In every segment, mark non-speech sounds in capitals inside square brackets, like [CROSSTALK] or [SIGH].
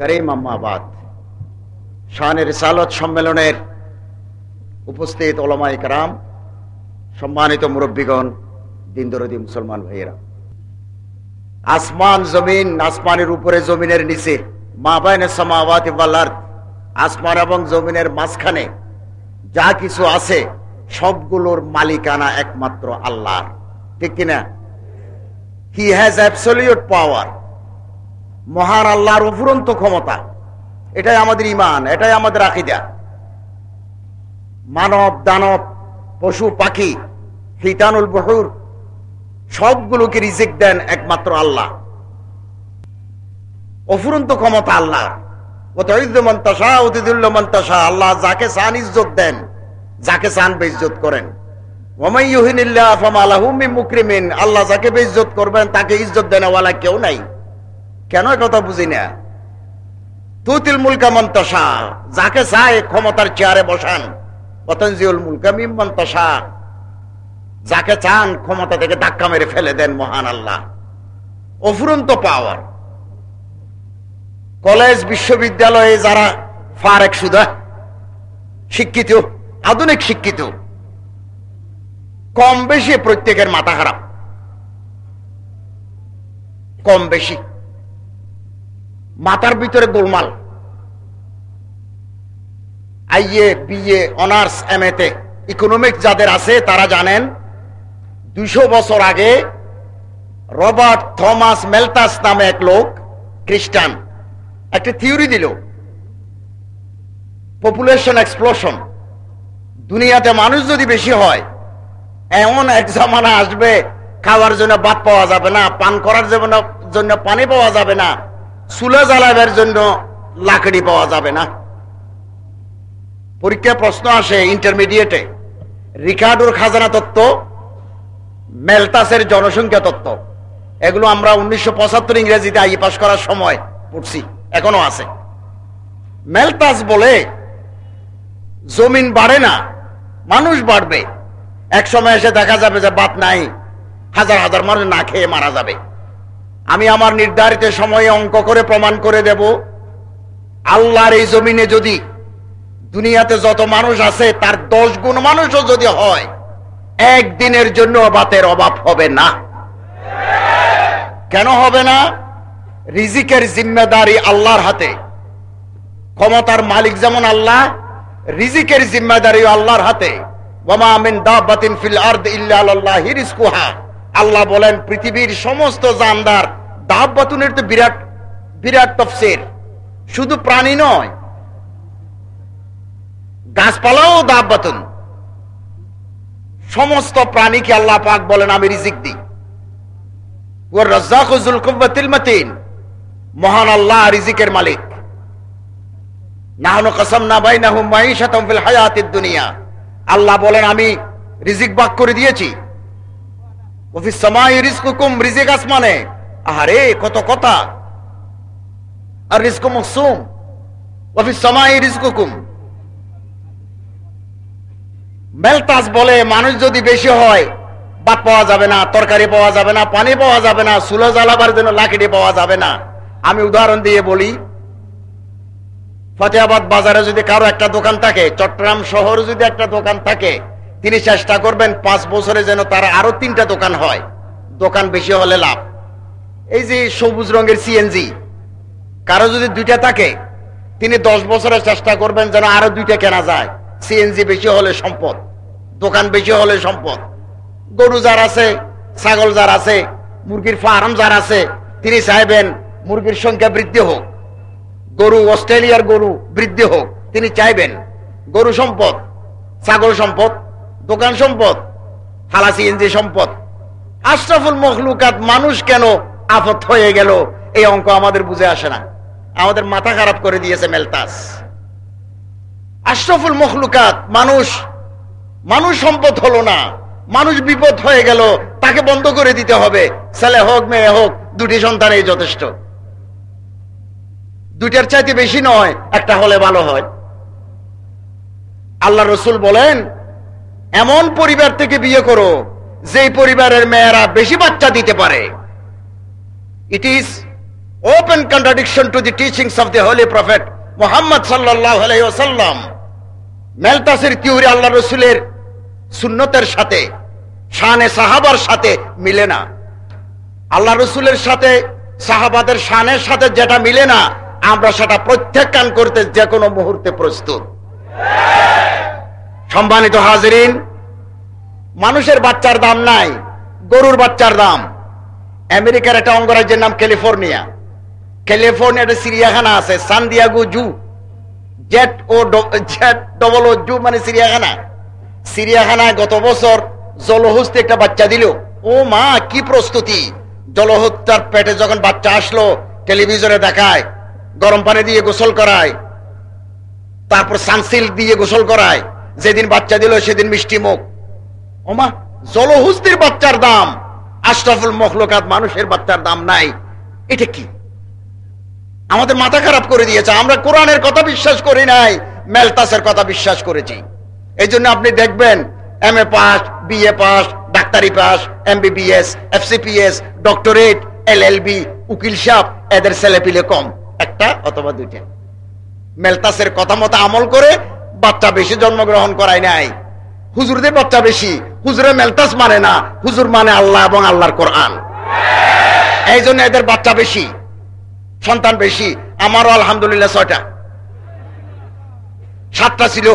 করিম আম্মাবাদ শাহানের রিসালত সম্মেলনের উপস্থিত ওলামাই কারাম, সম্মানিত মুরব্বীগণ, দিনদরদি মুসলমান ভাইয়েরা। আসমান জমিন, আসমানের উপরে জমিনের নিচে, মা বাইনে আসমান এবং জমিনের মাঝখানে যা কিছু আছে, সবগুলোর মালিকানা একমাত্র আল্লাহ ঠিক কিনা? হি হ্যাজ অ্যাবসলিউট পাওয়ার মহান আল্লাহর অফুরন্ত ক্ষমতা। এটাই আমাদের ইমান এটাই আমাদের আকিদা। মানব, দানব, পশু, পাখি হিতানুল বহুর, সবগুলোকে রিজেক্ট দেন একমাত্র আল্লাহ। অফুরন্ত ক্ষমতা আল্লাহ। আল্লাহ যাকে চান ইজ্জত দেন, যাকে চান বেইজ্জত করেন। আল্লাহ যাকে বেইজ্জত করবেন, তাকে ইজ্জত দেনেওয়ালা কেউ নাই। কেন কথা বুঝি না? তুতিল মুলকা মন্তসা, যাকে চায় ক্ষমতার চেয়ারে বসান। পতঞ্জিউল মুলকা মিমন্তসা যাকে চান ক্ষমতা থেকে ধাক্কা মেরে ফেলে দেন মহান আল্লাহ। অফুরন্ত পাওয়ার কলেজ, বিশ্ববিদ্যালয়ে যারা ফারেক সুদা শিক্ষিত, আধুনিক শিক্ষিত, কম বেশি প্রত্যেকের মাথা খারাপ। কম বেশি। মাথার ভিতরে গোলমাল। আইএ, বিএ, অনার্স এম এতে ইকোনমিক যাদের আছে, তারা জানেন দুশো বছর আগে রবার্ট থমাস মেলতাস নামে এক লোক, খ্রিস্টান, একটা থিওরি দিল, পপুলেশন এক্সপ্লোশন। দুনিয়াতে মানুষ যদি বেশি হয়, এমন এক জামানা আসবে, খাওয়ার জন্য ভাত পাওয়া যাবে না, পান করার জন্য পানি পাওয়া যাবে না। চুলা জ্বালাবের জন্য লাকড়ি পাওয়া যাবে না। পরীক্ষা প্রশ্ন আসে ইন্টারমিডিয়েটে রিকার্ডোর খাজানা তত্ত্ব, মেলতাসের জনসংখ্যা তত্ত্ব। এগুলো আমরা উনিশশো পঁচাত্তর ইংরেজিতে আই পাস করার সময় পড়ছি, এখনও আছে। মেলতাস বলে, জমিন বাড়ে না, মানুষ বাড়বে। এক সময় এসে দেখা যাবে যে বাত নাই, হাজার হাজার মানুষ না খেয়ে মারা যাবে। আমি আমার নির্ধারিত সময়ে অঙ্ক করে প্রমাণ করে দেব। আল্লাহর এই জমিনে যদি দুনিয়াতে যত মানুষ আছে, তার দশ গুণ মানুষও যদি হয়, একদিনের জন্য বাতের অভাব হবে না। কেন হবে না? রিজিকের জিম্মেদারি আল্লাহর হাতে। ক্ষমতার মালিক যেমন আল্লাহ, রিজিকের জিম্মেদারি আল্লাহর হাতে। আল্লাহ বলেন, পৃথিবীর সমস্ত জানদার দাববাতুনের তো বিরাট বিরাট তফসির। শুধু প্রাণী নয়, গাছপালাও দাববাতুন সমস্ত প্রাণীকে আল্লাহ পাক বলেন, আমি রিজিক দিই। কুব্বাতিল মাতিন। মহান আল্লাহ রিজিকের মালিক। নাহনু কসম না বাই নাহুম মাইশাতাম ফিল হায়াতিদ দুনিয়া। আল্লাহ বলেন, আমি রিজিক বাক করে দিয়েছি। আসমানে। আহারে, কত কথা। আর রিজকু মকসুম অফিস সময় রিজকুকুম। মেলতাস বলে, মানুষ যদি বেশি হয় ভাত পাওয়া যাবে না, তরকারি পাওয়া যাবে না, পানি পাওয়া যাবে না, সুলো জ্বালাবার জন্য লাকড়ি পাওয়া যাবে না। আমি উদাহরণ দিয়ে বলি, ফতেহাবাদ বাজারে যদি কারও একটা দোকান থাকে, চট্টগ্রাম শহরে যদি একটা দোকান থাকে তিনি চেষ্টা করবেন পাঁচ বছরে যেন তার আরও তিনটা দোকান হয়। দোকান বেশি হলে লাভ। এই যে সবুজ রঙের সিএনজি কারও যদি দুইটা থাকে, তিনি দশ বছরের চেষ্টা করবেন যেন আরও দুইটা কেনা যায়। সিএনজি বেশি হলে সম্পদ, দোকান বেশি হলে সম্পদ। গরু যার আছে, ছাগল যার আছে, মুরগির ফার্ম যার আছে, তিনি চাইবেন মুরগির সংখ্যা বৃদ্ধি হোক। গরু, অস্ট্রেলিয়ার গরু বৃদ্ধি হোক, তিনি চাইবেন। গরু সম্পদ, ছাগল সম্পদ দোকান সম্পদ হালা সিএনজি সম্পদ। আশরাফুল মখলুকাত মানুষ কেন আফত হয়ে গেল? এই অঙ্ক আমাদের বুঝে আসে না। আমাদের মাথা খারাপ করে দিয়েছে মেলতাস। আশরাফুল মখলুকাত মানুষ মানুষ সম্পদ হলো না। মানুষ বিপদ হয়ে গেল, তাকে বন্ধ করে দিতে হবে। ছেলে হোক, মেয়ে হোক, দুটি সন্তান এই যথেষ্ট। দুইটার চাইতে বেশি নয়, একটা হলে ভালো হয়। আল্লাহ রসুল বলেন এমন পরিবার থেকে বিয়ে করো যে পরিবারের মেয়েরা বেশি বাচ্চা দিতে পারে। It is open contradiction to the teachings of the holy prophet Muhammad wasallam. মেলতাসের থিওরি আল্লাহ রসুলের সুন্নতের সাথে, শানে সাহাবার সাথে মিলে না। আল্লাহ রসুলের সাথে, সাহাবাদের শানের সাথে যেটা মিলে না, আমরা সেটা প্রত্যাখ্যান করতে যে কোনো মুহূর্তে প্রস্তুত। সম্মানিত হাজরিন, মানুষের বাচ্চার দাম নাই, গরুর বাচ্চার দাম। আমেরিকার একটা অঙ্গরাজ্যের নাম ক্যালিফোর্নিয়া। ক্যালিফোর্নিয়াতে চিড়িয়াখানা আছে, San Diego zoo. Z O Z double O zoo মানে চিড়িয়াখানা। চিড়িয়াখানায় গত বছর জলহস্তি একটা বাচ্চা দিল। ও মা, কি প্রস্তুতি! জলহত্যার পেটে যখন বাচ্চা আসলো, টেলিভিশনে দেখায়, গরম পানি দিয়ে গোসল করায়, তারপর সানসিল্ক দিয়ে গোসল করায়। যেদিন বাচ্চা দিল, সেদিন মিষ্টি মুখ। ওমা, জলহস্তির বাচ্চার দাম। আশরাফুল মখলকাত মানুষের বাচ্চার দাম নাই। এটা কি? আমাদের মাথা খারাপ করে দিয়েছে। আমরা কোরআনের কথা বিশ্বাস করি নাই, মেলতাসের কথা বিশ্বাস করেছি। এই জন্য আপনি দেখবেন, M A pass BA pass, ডাক্তারি pass MBBS FCPS doctorate, L L B, উকিল সাপ এদের ছেলেপিলে কম। একটা অথবা দুইটা। মেলতাসের কথা মতো আমল করে বাচ্চা বেশি জন্মগ্রহণ করায় নাই। হুজুরদের বাচ্চা বেশি হুজুরে মেলতাস মানে না, হুজুর মানে আল্লাহ এবং আল্লাহর কোরআন। এই জন্য এদের বাচ্চা বেশি, সন্তান বেশি, আমারও আলহামদুলিল্লাহ ছয়টা। সাতটা ছিল,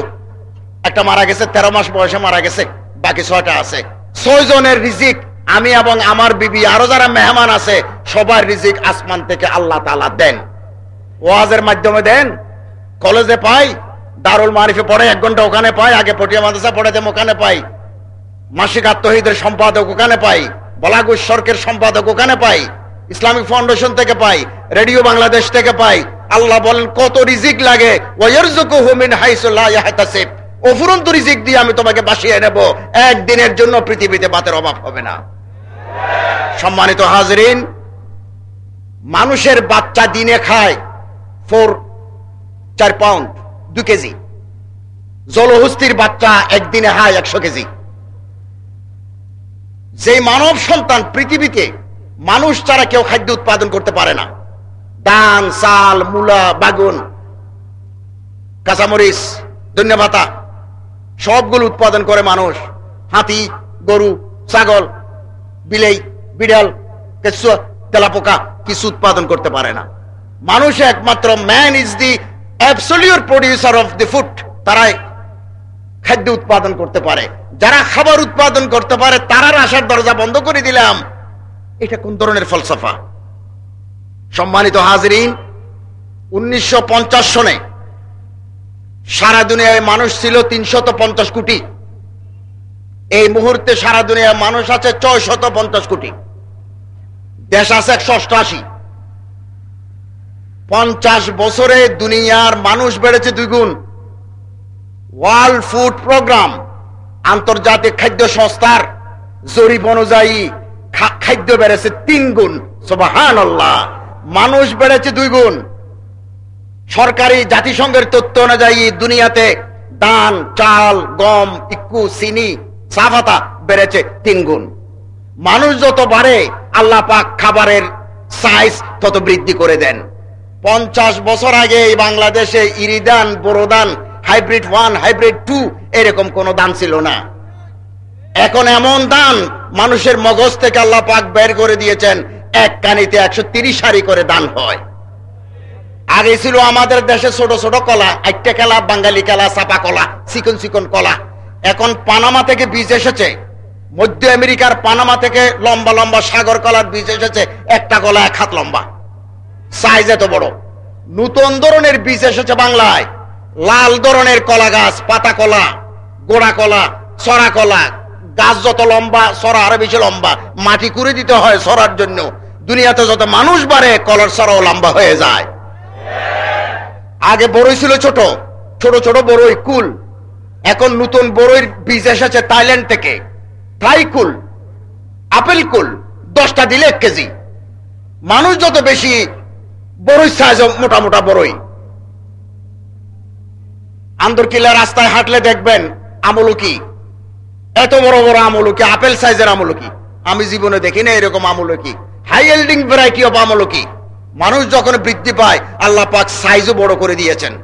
একটা মারা গেছে, তেরো মাস বয়সে মারা গেছে, বাকি ছয়টা আছে। ছয় জনের রিজিক, আমি এবং আমার বিবি, আরও যারা মেহমান আছে, সবার রিজিক আসমান থেকে আল্লাহ তালা দেন। ওয়াজের মাধ্যমে দেন, কলেজে পাই দারুল মারিফে পড়ে, এক ঘণ্টা ওখানে পাই আগে পটিয়া মাদ্রাসা পড়াতে ওখানে পাই মাসিক আত্মহিদের সম্পাদক ওখানে পাই বলাগুস সরকের সম্পাদক ওখানে পাই ইসলামিক ফাউন্ডেশন থেকে পাই রেডিও বাংলাদেশ থেকে পাই আল্লাহ বলেন, কত রিজিক লাগে অফুরন্ত রিজিক দিয়ে আমি তোমাকে বাসিয়ে নেব, একদিনের জন্য পৃথিবীতে বাতের অভাব হবে না। সম্মানিত হাজরিন, মানুষের বাচ্চা দিনে খায় ফোর, চার পাউন্ড। দু কেজি। জলহস্তির বাচ্চা একদিনে খায় একশো কেজি। যে মানব সন্তান পৃথিবীতে মানুষ ছাড়া কেউ খাদ্য উৎপাদন করতে পারে না। ধান, চাল, মূলা, বাগুন, কাঁচামরিচ, ধন্যবাতা, সবগুলো উৎপাদন করে মানুষ। হাতি, গরু, ছাগল, বিলেই, বিড়াল তেলাপোকা কিছু উৎপাদন করতে পারে না। মানুষ একমাত্র man is the absolute producer of the food তারাই খাদ্য উৎপাদন করতে পারে। যারা খাবার উৎপাদন করতে পারে তারার আসার দরজা বন্ধ করে দিলাম। এটা কোন ধরনের ফলসফা? সম্মানিত হাজরিন, উনিশশো পঞ্চাশ সনে সারা দুনিয়ায় মানুষ ছিল তিনশত পঞ্চাশ কোটি। এই মুহূর্তে সারা দুনিয়ায় মানুষ আছে ছয় শত পঞ্চাশ কোটি। দেশ আছে একশো অষ্টআশি। পঞ্চাশ বছরে দুনিয়ার মানুষ বেড়েছে দুই গুণ ওয়ার্ল্ড ফুড প্রোগ্রাম আন্তর্জাতিক খাদ্য সংস্থার জরিপ অনুযায়ী খাদ্য বেড়েছে তিন গুণ সোবাহান মানুষ বেড়েছে দুই গুণ সরকারি জাতিসংঘের তথ্য অনুযায়ী দুনিয়াতে ধান, চাল, গম, ইক্কু, চিনি, চাফাতা বেড়েছে তিন গুণ মানুষ যত বাড়ে, আল্লাহ পাক খাবারের সাইজ তত বৃদ্ধি করে দেন। পঞ্চাশ বছর আগে এই বাংলাদেশে ইরিদান বোরোদান হাইব্রিড ওয়ান, হাইব্রিড টু এরকম কোন দান ছিল না। এখন এমন দান, মানুষের মগজ থেকে আল্লাহ পাক বের করে দিয়েছেন, এক কানিতে একশো তিরিশ সারি করে দান হয়। আগে ছিল আমাদের দেশে ছোট ছোট কলা একটা খেলা বাঙালি খেলা চাপা কলা, চিকন চিকন কলা। এখন পানামা থেকে বীজ এসেছে। মধ্য আমেরিকার পানামা থেকে লম্বা লম্বা সাগর কলার বীজ এসেছে, একটা কলা এক হাত লম্বা। সাইজ এত বড়। নতুন ধরনের বীজ এসেছে বাংলায়। লাল ধরনের কলা গাছ, পাতা কলা, গোড়া কলা সরা কলা। গাছ যত লম্বা সরা আরও বেশি লম্বা। মাটি করে দিতে হয় সরার জন্য। দুনিয়াতে যত মানুষ বাড়ে, কলার সরাও লম্বা হয়ে যায়। আগে বড়ই ছিল ছোট। ছোট ছোট বড়ই কুল। এখন নতুন বড়ইর বীজ এসেছে থাইল্যান্ড থেকে। থাই কুল, আপেল কুল, দশটা দিলে এক কেজি। মানুষ যত বেশি বড়ই সাইজ মোটা মোটা বড়ই। আন্দরকিল্লা রাস্তায় হাঁটলে দেখবেন আমলকি। এত বড় বড় আমলকি, আপেল সাইজের আমলকি। আমি জীবনে দেখি না এরকম আমলকি। হাই এল্ডিং ভ্যারাইটি অফ আমলকি। মানুষ যখন বৃদ্ধি পায়, আল্লাহ পাক সাইজও বড় করে দিয়েছেন।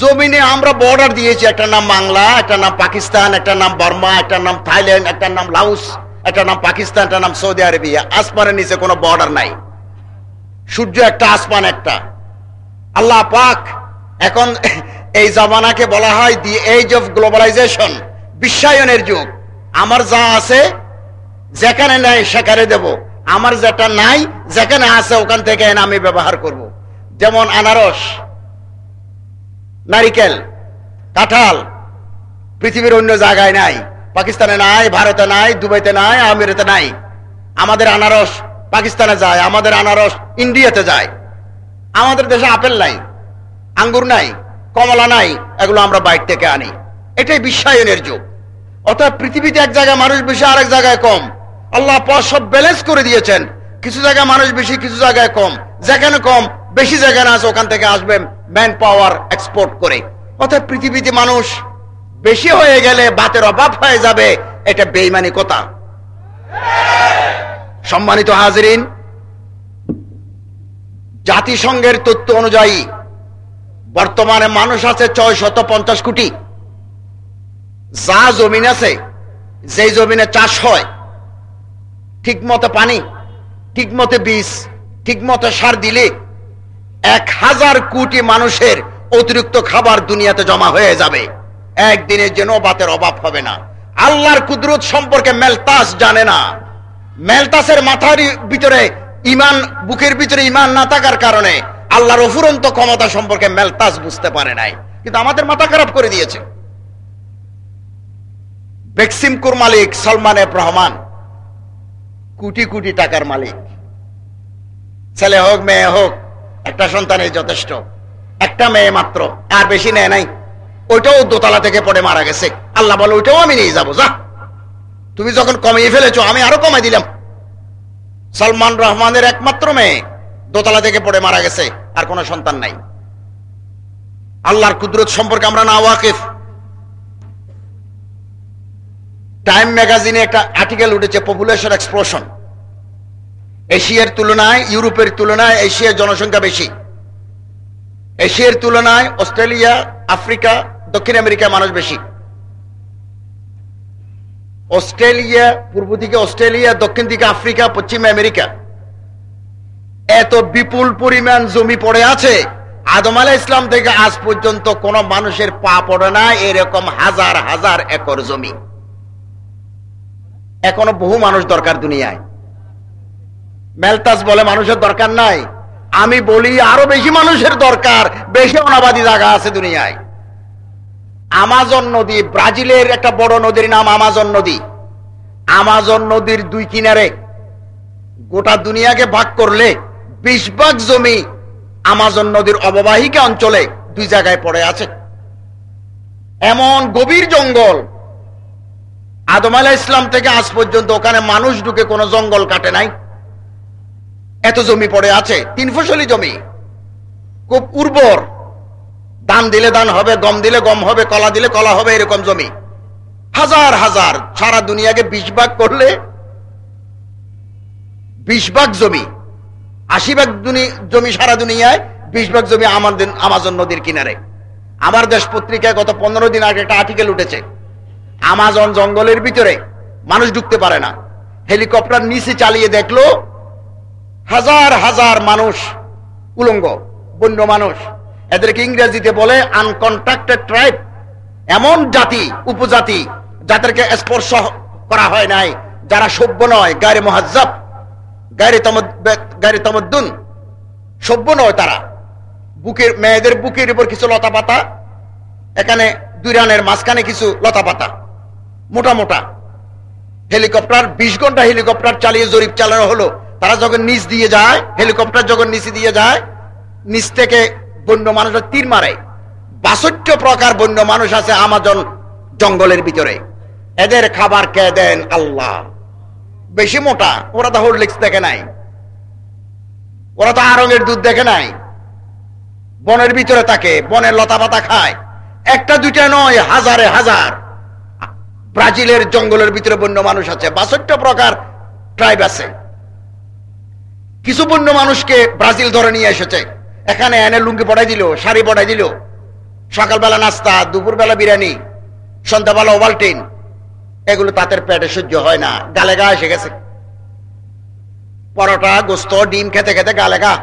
জমিনে আমরা বর্ডার দিয়েছি, একটা নাম বাংলা, একটা নাম পাকিস্তান, একটা নাম বর্মা, একটা নাম থাইল্যান্ড, একটা নাম লাউস, একটা নাম পাকিস্তান, একটা নাম সৌদি আরবিয়া। আসমানের নিচে কোনো বর্ডার নাই। সূর্য একটা, আসমান একটা। আল্লাহ পাক এখন এই জামানাকে বলা হয় দি এজ অফ গ্লোবালাইজেশন বিশ্বায়নের যুগ। আমার যা আছে, যেখানে নাই সেখানে দেব। আমার যেটা নাই, যেখানে আছে, ওখান থেকে আমি ব্যবহার করব। যেমন আনারস, নারিকেল, কাঁঠাল, পৃথিবীর অন্য জায়গায় নাই। পাকিস্তানে নাই, ভারতে নাই, দুবাইতে নাই, আমিরাতে নাই। আমাদের আনারস পাকিস্তানে যায়, আমাদের আনারস ইন্ডিয়াতে যায়। আমাদের দেশে আপেল নাই, আঙ্গুর নাই, কমলা নাই, এগুলো আমরা বাইর থেকে আনি। এটাই বিশ্বায়নের যুগ। অর্থাৎ পৃথিবীতে এক জায়গায় মানুষ বেশি, আরেক জায়গায় কম। আল্লাহ সব ব্যালেন্স করে দিয়েছেন। কিছু জায়গায় মানুষ বেশি, কিছু জায়গায় কম। যেখানে কম, বেশি জায়গায় আছে, ওখান থেকে আসবে ম্যান পাওয়ার এক্সপোর্ট করে। অর্থাৎ পৃথিবীতে মানুষ বেশি হয়ে গেলে বাতের অভাব হয়ে যাবে, এটা বেইমানি কথা। সম্মানিত হাজরিন, জাতিসংঘের তথ্য অনুযায়ী বর্তমানে মানুষ আছে ছয় শত পঞ্চাশ কোটি। যা জমিন আছে, যেই জমিনে চাষ হয় ঠিক মতো পানি ঠিক মতো বীজ ঠিক মতো সার দিলে এক হাজার কোটি মানুষের অতিরিক্ত খাবার দুনিয়াতে জমা হয়ে যাবে। একদিনের জন্য বাতের অভাব হবে না। আল্লাহর কুদরত সম্পর্কে মেলতাস জানে না। মেলতাসের মাথার ভিতরে ইমান, বুকের ভিতরে ইমান না থাকার কারণে আল্লাহর অফুরন্ত ক্ষমতা সম্পর্কে মেলতাস বুঝতে পারে নাই। কিন্তু আমাদের মাথা খারাপ করে দিয়েছে। বেক্সিমকুর মালিক সলমান এফ রহমান, কোটি কোটি টাকার মালিক। ছেলে হোক, মেয়ে হোক, একটা সন্তানের যথেষ্ট। একটা মেয়ে মাত্র, আর বেশি নেয় নাই। ওইটাও দোতলা থেকে পড়ে মারা গেছে। আল্লাহ বলে, ওইটাও আমি নিয়ে যাব, যা। তুমি যখন কমিয়ে ফেলেছো, আমি আরও কমাই দিলাম। সালমান রহমানের একমাত্র মেয়ে দোতলা থেকে পড়ে মারা গেছে, আর কোনো সন্তান নাই। আল্লাহর কুদরত সম্পর্কে আমরা না ওয়াকিফ। টাইম ম্যাগাজিনে একটা আর্টিকেল উঠেছে, পপুলেশন এক্সপ্লোশন। এশিয়ার তুলনায়, ইউরোপের তুলনায় এশিয়ার জনসংখ্যা বেশি। এশিয়ার তুলনায় অস্ট্রেলিয়া, আফ্রিকা, দক্ষিণ আমেরিকায় মানুষ বেশি। অস্ট্রেলিয়া, পূর্ব দিকে অস্ট্রেলিয়া, দক্ষিণ দিকে আফ্রিকা, পশ্চিম আমেরিকা। এত বিপুল পরিমাণ জমি পড়ে আছে। আদম আলাহ ইসলাম থেকে আজ পর্যন্ত কোন মানুষের পা পড়ে না এরকম হাজার হাজার একর জমি। এখনও বহু মানুষ দরকার দুনিয়ায়। মেলতাস বলে, মানুষের দরকার নাই। আমি বলি, আরও বেশি মানুষের দরকার, বেশি অনাবাদী জায়গা আছে দুনিয়ায়। আমাজন নদী, ব্রাজিলের একটা বড় নদীর নাম আমাজন নদী। আমাজন নদীর দুই কিনারে গোটা দুনিয়াকে ভাগ করলে বিশ ভাগ জমি আমাজন নদীর অববাহিকা অঞ্চলে দুই জায়গায় পড়ে আছে। এমন গভীর জঙ্গল, আদম আলাহ ইসলাম থেকে আজ পর্যন্ত ওখানে মানুষ ঢুকে কোনো জঙ্গল কাটে নাই। এত জমি পড়ে আছে, তিন ফসলি জমি, খুব উর্বর। দান দিলে দান হবে, গম দিলে গম হবে, কলা দিলে কলা হবে, এরকম জমি। হাজার হাজার, সারা দুনিয়াকে বিশ ভাগ করলে বিশ ভাগ জমি। আশি ভাগ জমি সারা দুনিয়ায়, বিশ ভাগ জমি আমাদের আমাজন নদীর কিনারে। আমার দেশ পত্রিকায় গত পনেরো দিন আগে একটা আর্টিকেল উঠেছে। আমাজন জঙ্গলের ভিতরে মানুষ ঢুকতে পারে না। হেলিকপ্টার নিচে চালিয়ে দেখল, হাজার হাজার মানুষ, উলঙ্গ, বন্য মানুষ এদেরকে ইংরেজিতে বলে আনকন্ট্রাক্টেড ট্রাইব এমন জাতি, উপজাতি, যাদেরকে স্পর্শ করা হয় নাই, যারা সভ্য নয় গায়ে মহাজ্জাব গায়ে তমদ্দুন। সভ্য নয় তারা। বুকের মেয়েদের বুকের উপর কিছু লতা পাতা, এখানে দুই রানের মাঝখানে কিছু লতা পাতা। মোটা মোটা। হেলিকপ্টার, বিশ ঘণ্টা হেলিকপ্টার চালিয়ে জরিপ চালানো হলো। তারা যখন নিচ দিয়ে যায়, হেলিকপ্টার যখন নিচে দিয়ে যায়, নিচ থেকে বন্য মানুষের তীর মারে। বাষট্টি প্রকার বন্য মানুষ আছে আমাজন জঙ্গলের ভিতরে। এদের খাবার কে দেন আল্লাহ? বেশি মোটা, ওরা তো হোরলিক্স দেখে নাই। ওরা তো আরঙের দুধ দেখে নাই। বনের ভিতরে থাকে, বনের লতা পাতা খায়। একটা, দুইটা নয়, হাজারে হাজার। ব্রাজিলের জঙ্গলের ভিতরে বন্য মানুষ আছে। বাষট্টি প্রকার ট্রাইব আছে। কিছু বন্য মানুষকে ব্রাজিল ধরে নিয়ে এসেছে। এখানে এনে লুঙ্গি পড়াই দিল, শাড়ি পড়াই দিল। সকালবেলা নাস্তা, দুপুরবেলা বিরিয়ানি, সন্ধ্যাবেলা ওভালটিন। এগুলো তাদের পেটে সহ্য হয় না, গালে গা এসে গেছে। পরোটা, গোস্ত, ডিম খেতে খেতে গালে গা।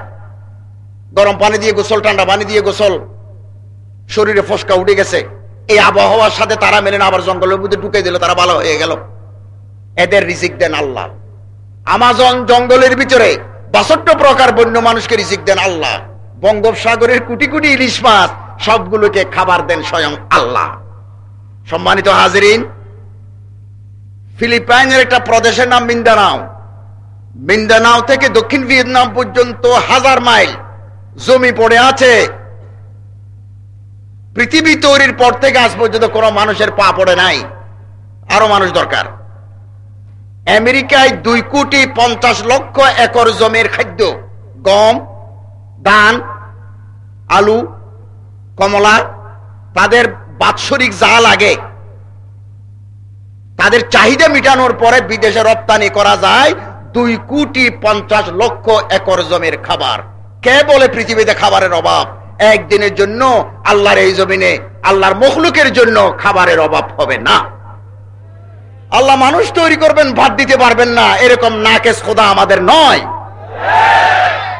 গরম পানি দিয়ে গোসল, ঠান্ডা পানি দিয়ে গোসল। শরীরে ফসকা উঠে গেছে। এই আবহাওয়ার সাথে তারা মেলে না, আবার জঙ্গলের মধ্যে ঢুকে দিল, তারা ভালো হয়ে গেল। এদের রিজিক দেন আল্লাহ। আমাজন জঙ্গলের ভিতরে বাষট্ট প্রকার বন্য মানুষকে রিজিক দেন আল্লাহ। বঙ্গোপসাগরের কোটি কোটি ইলিশ মাছ সবগুলোকে খাবার দেন স্বয়ং আল্লাহ। সম্মানিত হাজিরিন, ফিলিপাইনের একটা প্রদেশের নাম মিন্দানাও। মিন্দানাও থেকে দক্ষিণ ভিয়েতনাম পর্যন্ত হাজার মাইল জমি পড়ে আছে। পৃথিবী তৈরির পর থেকে আজ পর্যন্ত কোনো মানুষের পা পড়ে নাই। আরও মানুষ দরকার। আমেরিকায় দুই কোটি পঞ্চাশ লক্ষ একর জমির খাদ্য, গম ধান, আলু, কমলা, তাদের বাৎসরিক যা লাগে, তাদের চাহিদা মিটানোর পরে বিদেশে রপ্তানি করা যায় দুই কোটি পঞ্চাশ লক্ষ একর জমির খাবার। কে বলে পৃথিবীতে খাবারের অভাব? একদিনের জন্য আল্লাহর এই জমিনে, আল্লাহর মখলুকের জন্য খাবারের অভাব হবে না। আল্লাহ মানুষ তৈরি করবেন, ভাত দিতে পারবেন না, এরকম নাকেশ খোদা আমাদের নয়।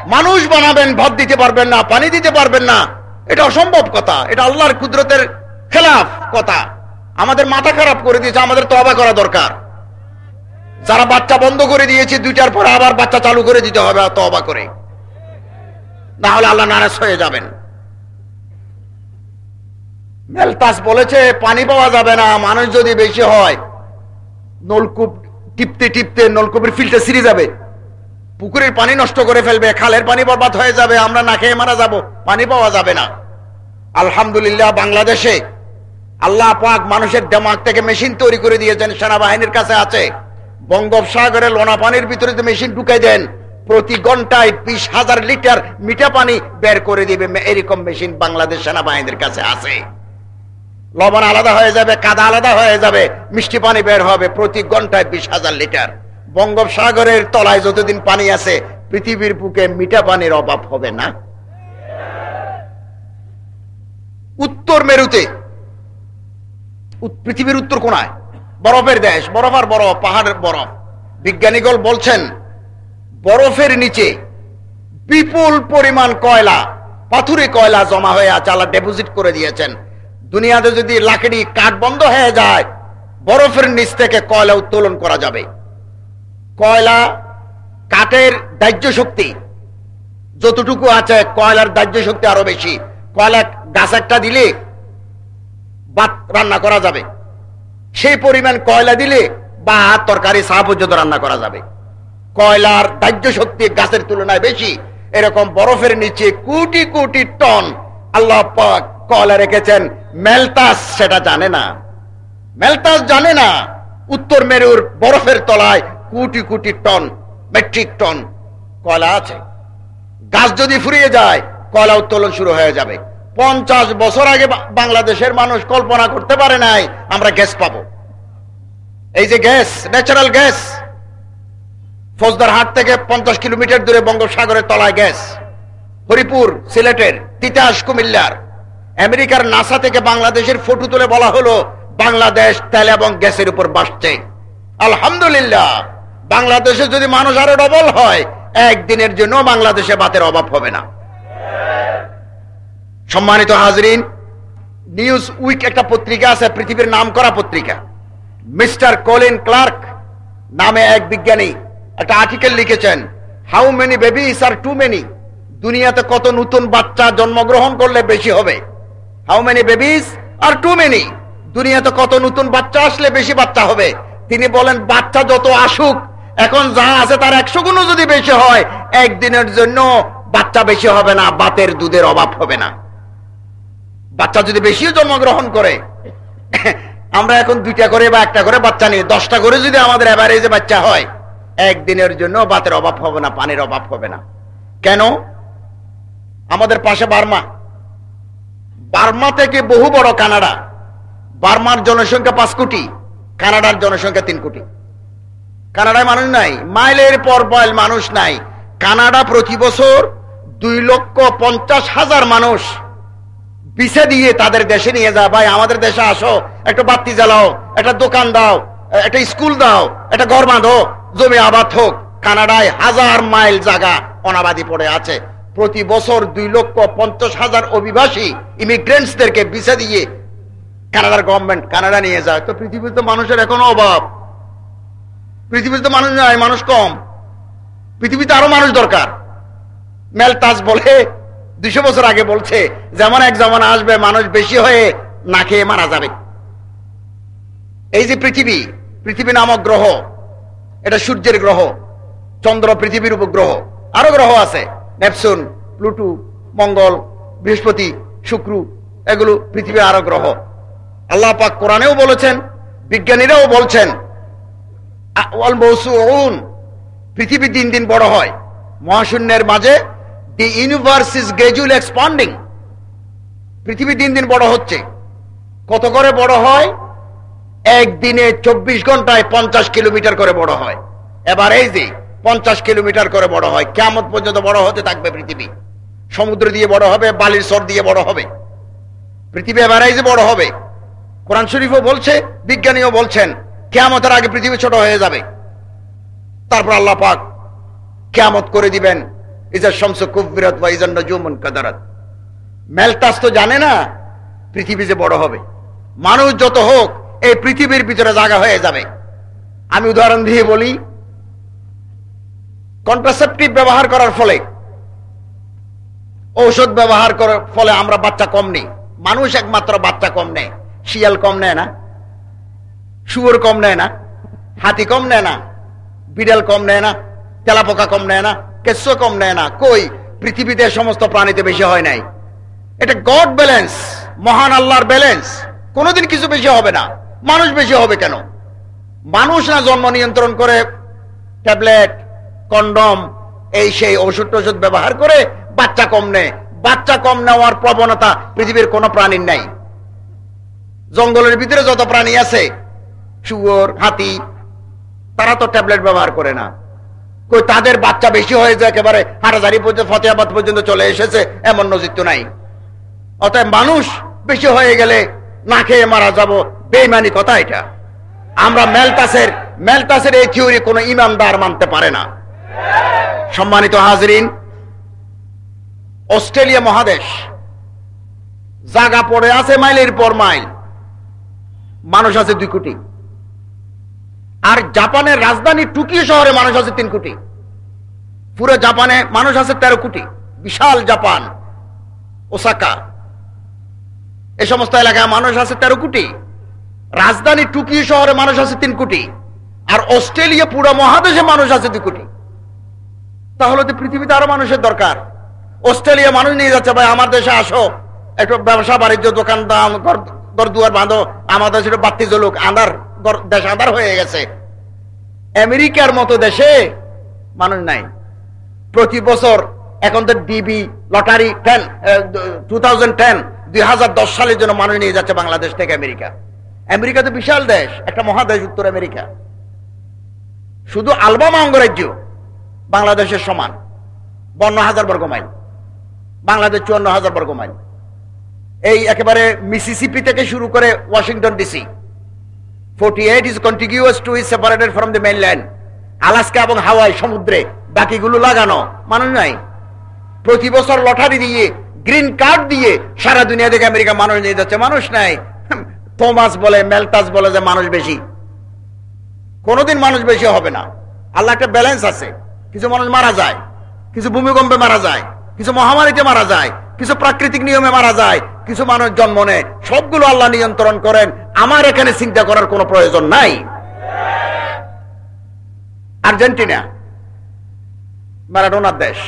মানুষ বানাবেন, ভাত দিতে পারবেন না, পানি দিতে পারবেন না। এটা অসম্ভব কথা। এটা আল্লাহর কুদরতের খেলাফ কথা। আমাদের মাথা খারাপ করে দিয়েছে, আমাদের তবা করা দরকার। যারা বাচ্চা বন্ধ করে দিয়েছে, দুইটার পরে আবার বাচ্চা চালু করে দিতে হবে তবা করে। না হলে আল্লাহ নারাজ হয়ে যাবেন। মেলতাস বলেছে, পানি পাওয়া যাবে না, মানুষ যদি বেশি হয়, নলকূপ টিপতে টিপতে নলকূপের ফিল্টার ছিঁড়ে যাবে। পুকুরের পানি নষ্ট করে ফেলবে, খালের পানি বরবাদ হয়ে যাবে, আমরা না খেয়ে মারা যাব, পানি পাওয়া যাবে না। আলহামদুলিল্লাহ, বাংলাদেশে আল্লাহ পাক মানুষের দেমাগ থেকে মেশিন তৈরি করে দিয়েছেন, সেনাবাহিনীর কাছে আছে। বঙ্গোপসাগরে লোনা পানির ভিতরে যে মেশিন ঢুকাই দেন, প্রতি ঘন্টায় বিশ হাজার লিটার মিঠা পানি বের করে দিবে এরকম মেশিন বাংলাদেশ সেনাবাহিনীর কাছে আছে। লবণ আলাদা হয়ে যাবে, কাদা আলাদা হয়ে যাবে, মিষ্টি পানি বের হবে, প্রতি ঘন্টায় বিশ হাজার লিটার। বঙ্গোপসাগরের তলায় যতদিন পানি আছে, পৃথিবীর বুকে মিঠা পানির অভাব হবে না। উত্তর মেরুতে পৃথিবীর উত্তর কোনায় বরফের দেশ, বরফ আর বরফ, পাহাড়ের বরফ। বিজ্ঞানীগণ বলছেন, বরফের নিচে বিপুল পরিমাণ কয়লা, পাথুরে কয়লা জমা হয়ে আছে, আল্লাহ ডেপোজিট করে দিয়েছেন। দুনিয়াতে যদি লাকড়ি কাঠ বন্ধ হয়ে যায়, বরফের নিচ থেকে কয়লা উত্তোলন করা যাবে। কয়লা কাঠের দাহ্য শক্তি যতটুকু আছে, কয়লার দাহ্য শক্তি আরও বেশি। কয়লা গাছ একটা দিলে ভাত রান্না করা যাবে। সেই পরিমাণ কয়লা দিলে বা তরকারি, চা পর্যন্ত রান্না করা যাবে। কয়লার দাহ্য শক্তি গাছের তুলনায় বেশি। এরকম বরফের নিচে কোটি কোটি টন আল্লাহ কয়লা রেখেছেন। মেলতাস সেটা জানে না। মেলতাস জানে না। উত্তর মেরুর বরফের তলায় crore crore ton metric ton কয়লা আছে। গাছ যদি ফুরিয়ে যায়, কয়লা উত্তোলন শুরু হয়ে যাবে। পঞ্চাশ বছর আগে বাংলাদেশের মানুষ কল্পনা করতে পারে নাই, আমরা গ্যাস পাব। এই যে গ্যাস ন্যাচারাল গ্যাস, ফৌজদার হাট থেকে পঞ্চাশ কিলোমিটার দূরে বঙ্গোপসাগরের তলায় গ্যাস। হরিপুর, সিলেটের তিতাস, কুমিল্লার। আমেরিকার নাসা থেকে বাংলাদেশের ফটো তুলে বলা হলো, বাংলাদেশ তেল এবং গ্যাসের উপর বাসছে আলহামদুলিল্লাহ। বাংলাদেশে যদি মানুষ আরও ডবল হয়, একদিনের জন্য বাংলাদেশে বাতের অভাব হবে না। সম্মানিত হাজরিন নিউজ উইক একটা পত্রিকা আছে, পৃথিবীর নাম করা পত্রিকা। মিস্টার কলিন ক্লার্ক নামে এক বিজ্ঞানী একটা আর্টিকেল লিখেছেন how many babies are too many দুনিয়াতে কত নতুন বাচ্চা জন্মগ্রহণ করলে বেশি হবে? How many babies are too many দুনিয়াতে কত নতুন বাচ্চা আসলে বেশি বাচ্চা হবে? তিনি বলেন, বাচ্চা যত আসুক এখন যা আছে তার একশো গুণ যদি বেশি হয়, একদিনের জন্য বাচ্চা বেশি হবে না, বাতের দুধের অভাব হবে না। বাচ্চা যদি বেশিও জন্মগ্রহণ করে, আমরা এখন দুইটা করে বা একটা করে বাচ্চা নিই, দশটা করে যদি আমাদের অ্যাভারেজে বাচ্চা হয়, একদিনের জন্য বাতের অভাব হবে না, পানির অভাব হবে না। কেন? আমাদের পাশে বার্মা। বার্মা থেকে বহু বড় কানাডা। বার্মার জনসংখ্যা পাঁচ কোটি, কানাডার জনসংখ্যা তিন কোটি। কানাডায় মানুষ নাই, মাইলের পর মাইল মানুষ নাই। কানাডা প্রতি বছর দুই লক্ষ পঞ্চাশ হাজার মানুষ পিছে দিয়ে তাদের দেশে নিয়ে যায়। ভাই, আমাদের দেশে আসো, একটা বাতি জ্বালাও, একটা দোকান দাও, একটা স্কুল দাও, একটা ঘর বাঁধো, জমি আবাদ হোক। কানাডায় হাজার মাইল জায়গা অনাবাদি পড়ে আছে। প্রতি বছর দুই লক্ষ পঞ্চাশ হাজার অভিবাসী ইমিগ্রেন্টসদেরকে বিছে দিয়ে কানাডার গভর্নমেন্ট কানাডা নিয়ে যায়। তো পৃথিবীতে মানুষের এখনও অভাব। পৃথিবীতে তো মানুষ নাই, মানুষ কম। পৃথিবীতে আরও মানুষ দরকার। মেলতাজ বলে দুশো বছর আগে বলছে, যেমন এক জমানা আসবে, মানুষ বেশি হয়ে না খেয়ে মারা যাবে। এই যে পৃথিবী পৃথিবী নামক গ্রহ, এটা সূর্যের গ্রহ, চন্দ্র পৃথিবীর উপগ্রহ, আরও গ্রহ আছে। নেপসুন প্লুটু, মঙ্গল, বৃহস্পতি, শুক্র, এগুলো পৃথিবীর আরও গ্রহ। আল্লাহ পাক কোরআনেও বলেছেন, বিজ্ঞানীরাও বলছেন পৃথিবী দিন দিন বড় হয়। মহাশূন্যের মাঝে the universe is gradual expanding. পৃথিবী দিন দিন বড় হচ্ছে। কত করে বড় হয়? একদিনে চব্বিশ ঘন্টায় পঞ্চাশ কিলোমিটার করে বড় হয়। এবার এই যে পঞ্চাশ কিলোমিটার করে বড় হয় কেমন পর্যন্ত বড় হতে থাকবে পৃথিবী। সমুদ্র দিয়ে বড় হবে, বালির সর দিয়ে বড় হবে। পৃথিবী এবার এই যে বড় হবে। কোরআন শরীফও বলছে, বিজ্ঞানীও বলছেন কেয়ামতের আগে পৃথিবী ছোট হয়ে যাবে। তারপর আল্লাহ পাক কেয়ামত করে দিবেন। ইজার শমস কুবিরত বা ইজার নজুমন কাদারাত। মেলতাস তো জানে না পৃথিবী যে বড় হবে। মানুষ যত হোক, এই পৃথিবীর ভিতরে জায়গা হয়ে যাবে। আমি উদাহরণ দিয়ে বলি, কন্ট্রাসেপটিভ ব্যবহার করার ফলে, ঔষধ ব্যবহার করার ফলে আমরা বাচ্চা কম নেই। মানুষ একমাত্র বাচ্চা কম নেয়, শিয়াল কম নেয় না। শুয়োর কম নেয় না, হাতি কম নেয় না, বিড়াল কম নেয় না, তেলাপোকা কম নেয় না, কেঁচো কম নেয় না, কই? পৃথিবীতে সমস্ত প্রাণীতে বেশি হয় নাই। এটা গড ব্যালেন্স, মহান আল্লাহর ব্যালেন্স। কোনোদিন কিছু বেশি হবে না। মানুষ বেশি হবে কেন? মানুষ না জন্ম নিয়ন্ত্রণ করে ট্যাবলেট, কন্ডম, এই সেই ওষুধ টষুধ ব্যবহার করে বাচ্চা কম নেয়। বাচ্চা কম নেওয়ার প্রবণতা পৃথিবীর কোনো প্রাণীর নাই। জঙ্গলের ভিতরে যত প্রাণী আছে শুয়োর, হাতি, তারা তো ট্যাবলেট ব্যবহার করে না। কই তাদের বাচ্চা বেশি হয়ে যায় একেবারে হারাজারি পর্যন্ত, ফতেহাবাদ পর্যন্ত চলে এসেছে, এমন নজির তো নাই। অতএব মানুষ বেশি হয়ে গেলে না খেয়ে মারা যাব, বেইমানি কথা এটা। আমরা মেলতাসের মেলতাসের এই থিওরি কোনো ইমানদার মানতে পারে না। সম্মানিত হাজরিন, অস্ট্রেলিয়া মহাদেশ, জাগা পড়ে আছে মাইলের পর মাইল। মানুষ আছে দুই কোটি। আর জাপানের রাজধানী টুকিও শহরে মানুষ আছে তিন কোটি। পুরো জাপানে মানুষ আছে তেরো কোটি। বিশাল জাপান, ওসাকা। এ সমস্ত এলাকায় মানুষ আছে তেরো কোটি। রাজধানী টুকিও শহরে মানুষ আছে তিন কোটি। আর অস্ট্রেলিয়া পুরো মহাদেশে মানুষ আছে দুই কোটি। তাহলে তো পৃথিবীতে আরও মানুষের দরকার। অস্ট্রেলিয়া মানুষ নিয়ে যাচ্ছে, ভাই, আমার দেশে আসো। একটু ব্যবসা, বাণিজ্য দোকান, দাম, ঘর দুয়ার বাঁধো। আমাদের দেশে বাত্তি জ্বলুক আন্ধার। দেশ আন্ধার হয়ে গেছে। আমেরিকার মতো দেশে মানুষ নাই। প্রতি বছর এখন তো DV, lottery, ten two thousand সালের জন্য মানুষ নিয়ে যাচ্ছে বাংলাদেশ থেকে আমেরিকা। আমেরিকা তো বিশাল দেশ, একটা মহাদেশ উত্তর আমেরিকা। শুধু আলবামা অঙ্গরাজ্য বাংলাদেশের সমান, বন্ন হাজার বর্গ মাইল। বাংলাদেশ চুয়ান্ন হাজার বর্গ মাইল। এই একেবারে মিসিসিপি থেকে শুরু করে Washington DC. Forty eight is continuous two is separated from the mainland Alaska এবং হাওয়াই সমুদ্রে। বাকিগুলো লাগানো। মানুষ নাই। প্রতি বছর লটারি দিয়ে, গ্রিন কার্ড দিয়ে সারা দুনিয়া থেকে আমেরিকা মানুষ নিয়ে যাচ্ছে। মানুষ নাই। থমাস বলে মেলতাস বলে যে মানুষ বেশি। কোনোদিন মানুষ বেশি হবে না। আল্লাহ একটা ব্যালেন্স আছে। কিছু মানুষ মারা যায়, কিছু ভূমিকম্পে মারা যায়, কিছু মহামারীতে মারা যায়, কিছু প্রাকৃতিক নিয়মে মারা যায় কিছু মানুষ জন্ম নেয়, সবগুলো আল্লাহ নিয়ন্ত্রণ করেন। আমার এখানে চিন্তা করার কোনো প্রয়োজন নাই। আর্জেন্টিনা ম্যারাডোনার দেশ।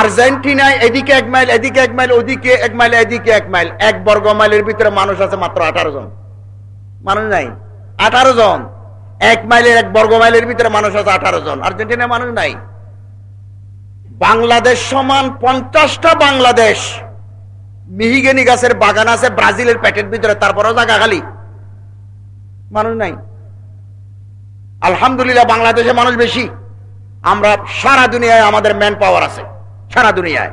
আর্জেন্টিনায় এদিকে এক মাইল, এদিকে এক মাইল, ওদিকে এক মাইল, এদিকে এক মাইল। এক বর্গ মাইলের ভিতরে মানুষ আছে মাত্র আঠারো জন। মানুষ নাই। আঠারো জন। এক মাইলের, এক বর্গ মাইলের ভিতরে মানুষ আছে আঠারো জন। আর্জেন্টিনায় মানুষ নাই। বাংলাদেশ সমান পঞ্চাশটা বাংলাদেশ। মিহিগেনি গাছের বাগান আছে, ব্রাজিলের প্যাটের ভিতরে, তারপরেও জায়গা খালি। মানুষ নাই। আলহামদুলিল্লাহ, বাংলাদেশে মানুষ বেশি। আমরা সারা দুনিয়ায় আমাদের ম্যান পাওয়ার আছে, সারা দুনিয়ায়।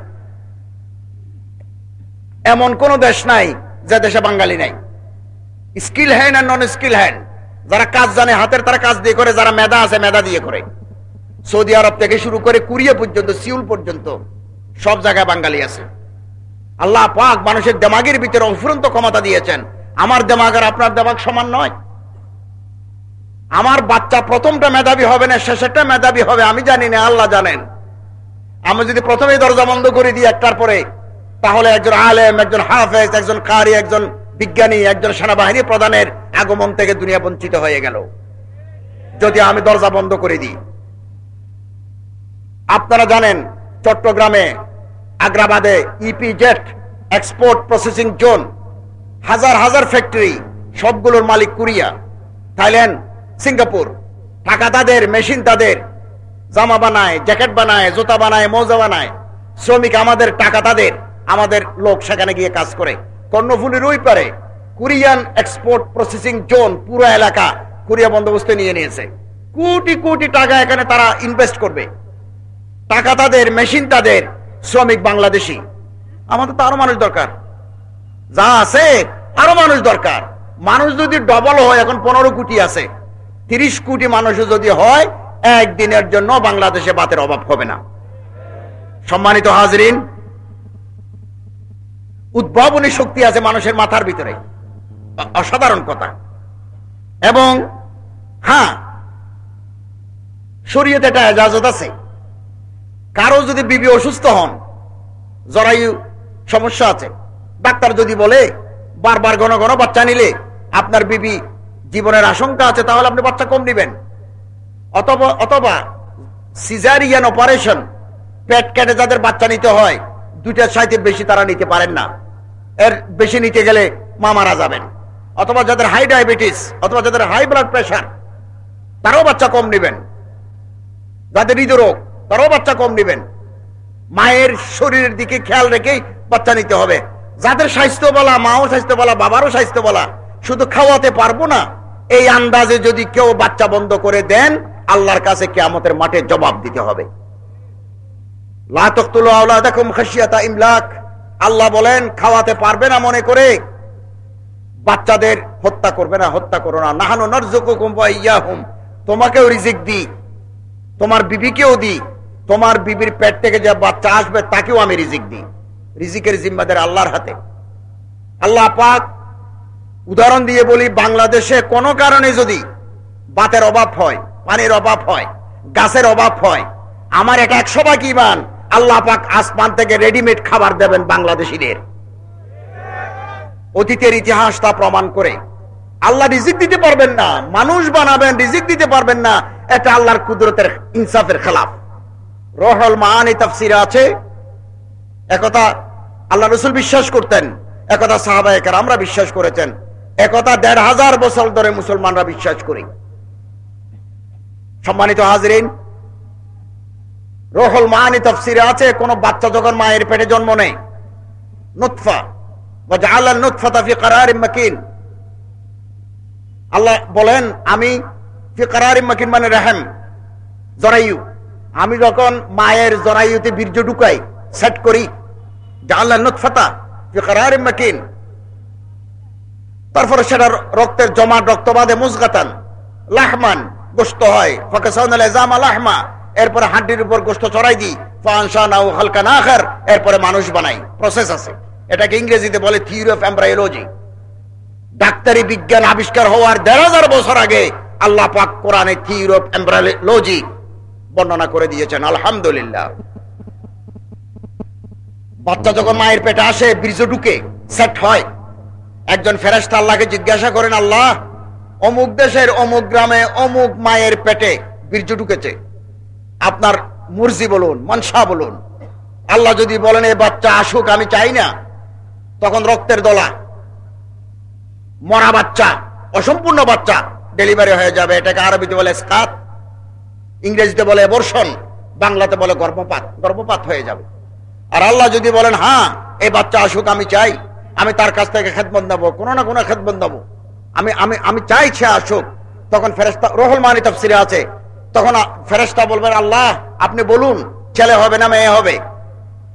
এমন কোন দেশ নাই যে দেশে বাঙালি নাই। স্কিল হ্যান্ড আর নন স্কিল হ্যান্ড। যারা কাজ জানে, হাতের তারা কাজ দিয়ে করে, যারা মেধা আছে, মেধা দিয়ে করে। সৌদি আরব থেকে শুরু করে কুরিয়া পর্যন্ত, সিউল পর্যন্ত সব জায়গায় বাঙালি আছে। আল্লাহ পাক মানুষের দেমাগের ভিতরে অফুরন্ত ক্ষমতা দিয়েছেন। আমার দেমাগ আর আপনার দেমাগ সমান নয়। আমার বাচ্চা প্রথমটা মেধাবী হবে না, শেষেরটা মেধাবী হবে, আমি জানি না, আল্লাহ জানেন। আমি যদি প্রথমেই দরজা বন্ধ করে দিই একটার পরে, তাহলে একজন আলেম, একজন হাফেজ, একজন কারি, একজন বিজ্ঞানী, একজন সেনাবাহিনী প্রধানের আগমন থেকে দুনিয়া বঞ্চিত হয়ে গেল। যদি আমি দরজা বন্ধ করে দিই। আপনারা জানেন, চট্টগ্রামে আগ্রাবাদে ইপিজেট এক্সপোর্ট প্রসেসিং জোন হাজার হাজার ফ্যাক্টরি সবগুলোর মালিক কোরিয়া, থাইল্যান্ড, সিঙ্গাপুর। টাকা তাদের, মেশিন তাদের, জামা বানায়, জ্যাকেট বানায়, জুতা বানায়, মৌজা বানায়। শ্রমিক আমাদের, টাকা তাদের, আমাদের লোক সেখানে গিয়ে কাজ করে। কর্ণফুলির ওই পারে কোরিয়ান এক্সপোর্ট প্রসেসিং জোন পুরো এলাকা কোরিয়া বন্দোবস্ত নিয়ে নিয়েছে। কোটি কোটি টাকা এখানে তারা ইনভেস্ট করবে। টাকা তাদের, মেশিন তাদের শ্রমিক বাংলাদেশি। আমাদের তো আরও মানুষ দরকার। যা আছে, আরও মানুষ দরকার। মানুষ যদি ডবল হয়, এখন পনেরো কোটি আছে। তিরিশ কোটি মানুষ যদি হয়, একদিনের জন্য বাংলাদেশে বাতের অভাব হবে না। সম্মানিত হাজরিন, উদ্ভাবনী শক্তি আছে মানুষের মাথার ভিতরে। অসাধারণ কথা। এবং হ্যাঁ শরীয়তে এটা এজাজত আছে। কারও যদি বিবি অসুস্থ হন, জরায়ু সমস্যা আছে, ডাক্তার যদি বলে, বারবার ঘন ঘন বাচ্চা নিলে আপনার বিবি জীবনের আশঙ্কা আছে, তাহলে আপনি বাচ্চা কম নিবেন অথবা অথবা সিজারিয়ান অপারেশন পেট কেটে যাদের বাচ্চা নিতে হয় দুইটার সাইতে বেশি তারা নিতে পারেন না। এর বেশি নিতে গেলে মা মারা যাবেন। অথবা যাদের হাই ডায়াবেটিস অথবা যাদের হাই ব্লাড প্রেশার তারাও বাচ্চা কম নেবেন। যাদের হৃদরোগ তারাও বাচ্চা কম নেবেন। মায়ের শরীরের দিকে খেয়াল রেখেই বাচ্চা নিতে হবে। যাদের স্বাস্থ্য বলা, মাও স্বাস্থ্য বলা, বাবারও স্বাস্থ্য বলা, শুধু খাওয়াতে পারব না, এই আন্দাজে যদি কেউ বাচ্চা বন্ধ করে দেন, আল্লাহর কাছে কেয়ামতের মাঠে জবাব দিতে হবে। ইমলাক। আল্লাহ বলেন, খাওয়াতে পারবে না মনে করে, বাচ্চাদের হত্যা করবে না, হত্যা করো না। নাহানো ইয়াহুম। তোমাকেও রিজিক দি তোমার বিবিকেও দি তোমার বিবির পেট থেকে যে বাচ্চা আসবে, তাকেও আমি রিজিক দিই। রিজিকের জিম্মাদের আল্লাহর হাতে। আল্লাহ পাক উদাহরণ দিয়ে বলি, বাংলাদেশে কোনো কারণে যদি বাতের অভাব হয়, পানির অভাব হয়, গাছের অভাব হয়, আমার এটা একশো ভাগ ইমান আল্লাহ পাক আসমান থেকে রেডিমেড খাবার দেবেন বাংলাদেশিদের। অতীতের ইতিহাস তা প্রমাণ করে। আল্লাহ রিজিক দিতে পারবেন না, মানুষ বানাবেন, রিজিক দিতে পারবেন না, এটা আল্লাহর কুদরতের ইনসাফের খেলাফ। রহল মাহানি তাফসিরে আছে। একথা আল্লাহ রসুল বিশ্বাস করতেন, একথা সাহাবাহিকার আমরা বিশ্বাস করেছেন, একথা দেড় হাজার বছর ধরে মুসলমানরা বিশ্বাস করি। সম্মানিত হাজরিন, রহল মাহানি তফসিরে আছে, কোন বাচ্চা যখন মায়ের পেটে জন্ম নেয় নুৎফা আল্লাহ বলেন, আমি ফি কারার মাকিন মানে রেহেম, জরায়ু। আমি যখন মায়ের জরায়ুতে বীর্য ঢুকাই সেট করি তারপরে সেটা রক্তের জমা রক্ত বাঁধে মুজগাতান, লাহমান গোস্ত হয় লাহমা। এরপরে হাড্ডির উপর গোস্ত চড়াই দিই হালকা না আখার। এরপরে মানুষ বানাই প্রসেস আছে। এটাকে ইংরেজিতে বলে থিওরি অফ এমব্রায়োলজি ডাক্তারি বিজ্ঞান আবিষ্কার হওয়ার দেড় হাজার বছর আগে আল্লাহ পাক কোরআনে থিওরি অফ এমব্রায়োলজি বর্ণনা করে দিয়েছেন, আলহামদুলিল্লাহ। বাচ্চা যখন মায়ের পেটে আসে, বীর্য ঢুকে সেট হয়। একজন ফেরেস্তা আল্লাহকে জিজ্ঞাসা করেন, আল্লাহ, অমুক দেশের অমুক গ্রামে অমুক মায়ের পেটে বীর্য ঢুকেছে। আপনার মুরজি বলুন, মনসা বলুন। আল্লাহ যদি বলেন, এ বাচ্চা আসুক, আমি চাই না, তখন রক্তের দলা। মরা বাচ্চা, অসম্পূর্ণ বাচ্চা, ডেলিভারি হয়ে যাবে। এটাকে আরবিতে বলে স্কাত। ইংরেজিতে বলে বর্ষণ বাংলাতে বলে গর্ভপাত গর্ভপাত হয়ে যাবে। আর আল্লাহ যদি বলেন হ্যাঁ এই বাচ্চা আসুক, আমি চাই, আমি তার কাছ থেকে খেদমত নেব, কোনো না কোনো খেদমত নেব। আমি আমি আমি চাইছি আসুক। তখন ফেরেস্তা রোহল মানি তফসিরে আছে। তখন ফেরেস্তা বলবেন, আল্লাহ, আপনি বলুন, ছেলে হবে না, মেয়ে হবে?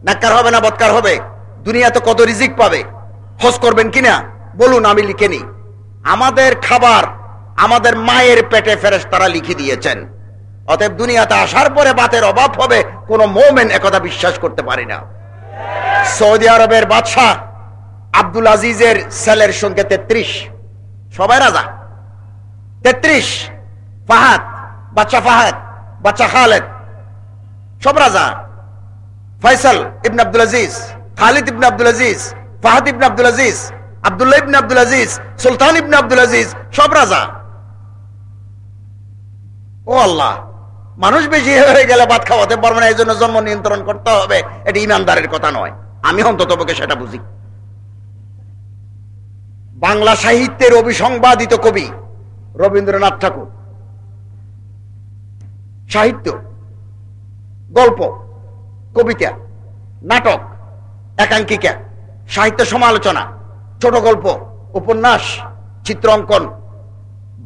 নাক্কার হবে না, বৎকার হবে? দুনিয়াতে কত রিজিক পাবে? হজ করবেন কিনা? বলুন, আমি লিখে নি আমাদের খাবার, আমাদের মায়ের পেটে ফেরেস তারা লিখে দিয়েছেন। অতএব দুনিয়াতে আসার পরে বাতের অভাব হবে, কোন মোমেন একথা বিশ্বাস করতে পারি না। সৌদি আরবের বাদশাহ আব্দুল আজিজের সেলের সঙ্গে তেত্রিশ। সবাই রাজা? তেত্রিশ। ফাহাদ বাচ্চা ফাহাদ বাচ্চা খালেদ। সব রাজা? ফয়সাল ইবন আব্দুল আজিজ, খালিদ ইবন আব্দুল আজিজ, ফাহাদ ইবন আব্দুল আজিজ, আব্দুল্লাহ ইবন আব্দুল আজিজ, সুলতান ইবন আব্দুল আজিজ, সব রাজা? ও আল্লাহ মানুষ বেশি হয়ে গেলে ভাত খাওয়াতে পারবে না এই জন্য জন্ম নিয়ন্ত্রণ করতে হবে। এটা ইমানদারের কথা নয়। আমি অন্তত সেটা বুঝি। বাংলা সাহিত্যের অভিসংবাদিত কবি রবীন্দ্রনাথ ঠাকুর। সাহিত্য, গল্প, কবিতা, নাটক, একাঙ্কিকা, সাহিত্য সমালোচনা, ছোট গল্প, উপন্যাস, চিত্র অঙ্কন।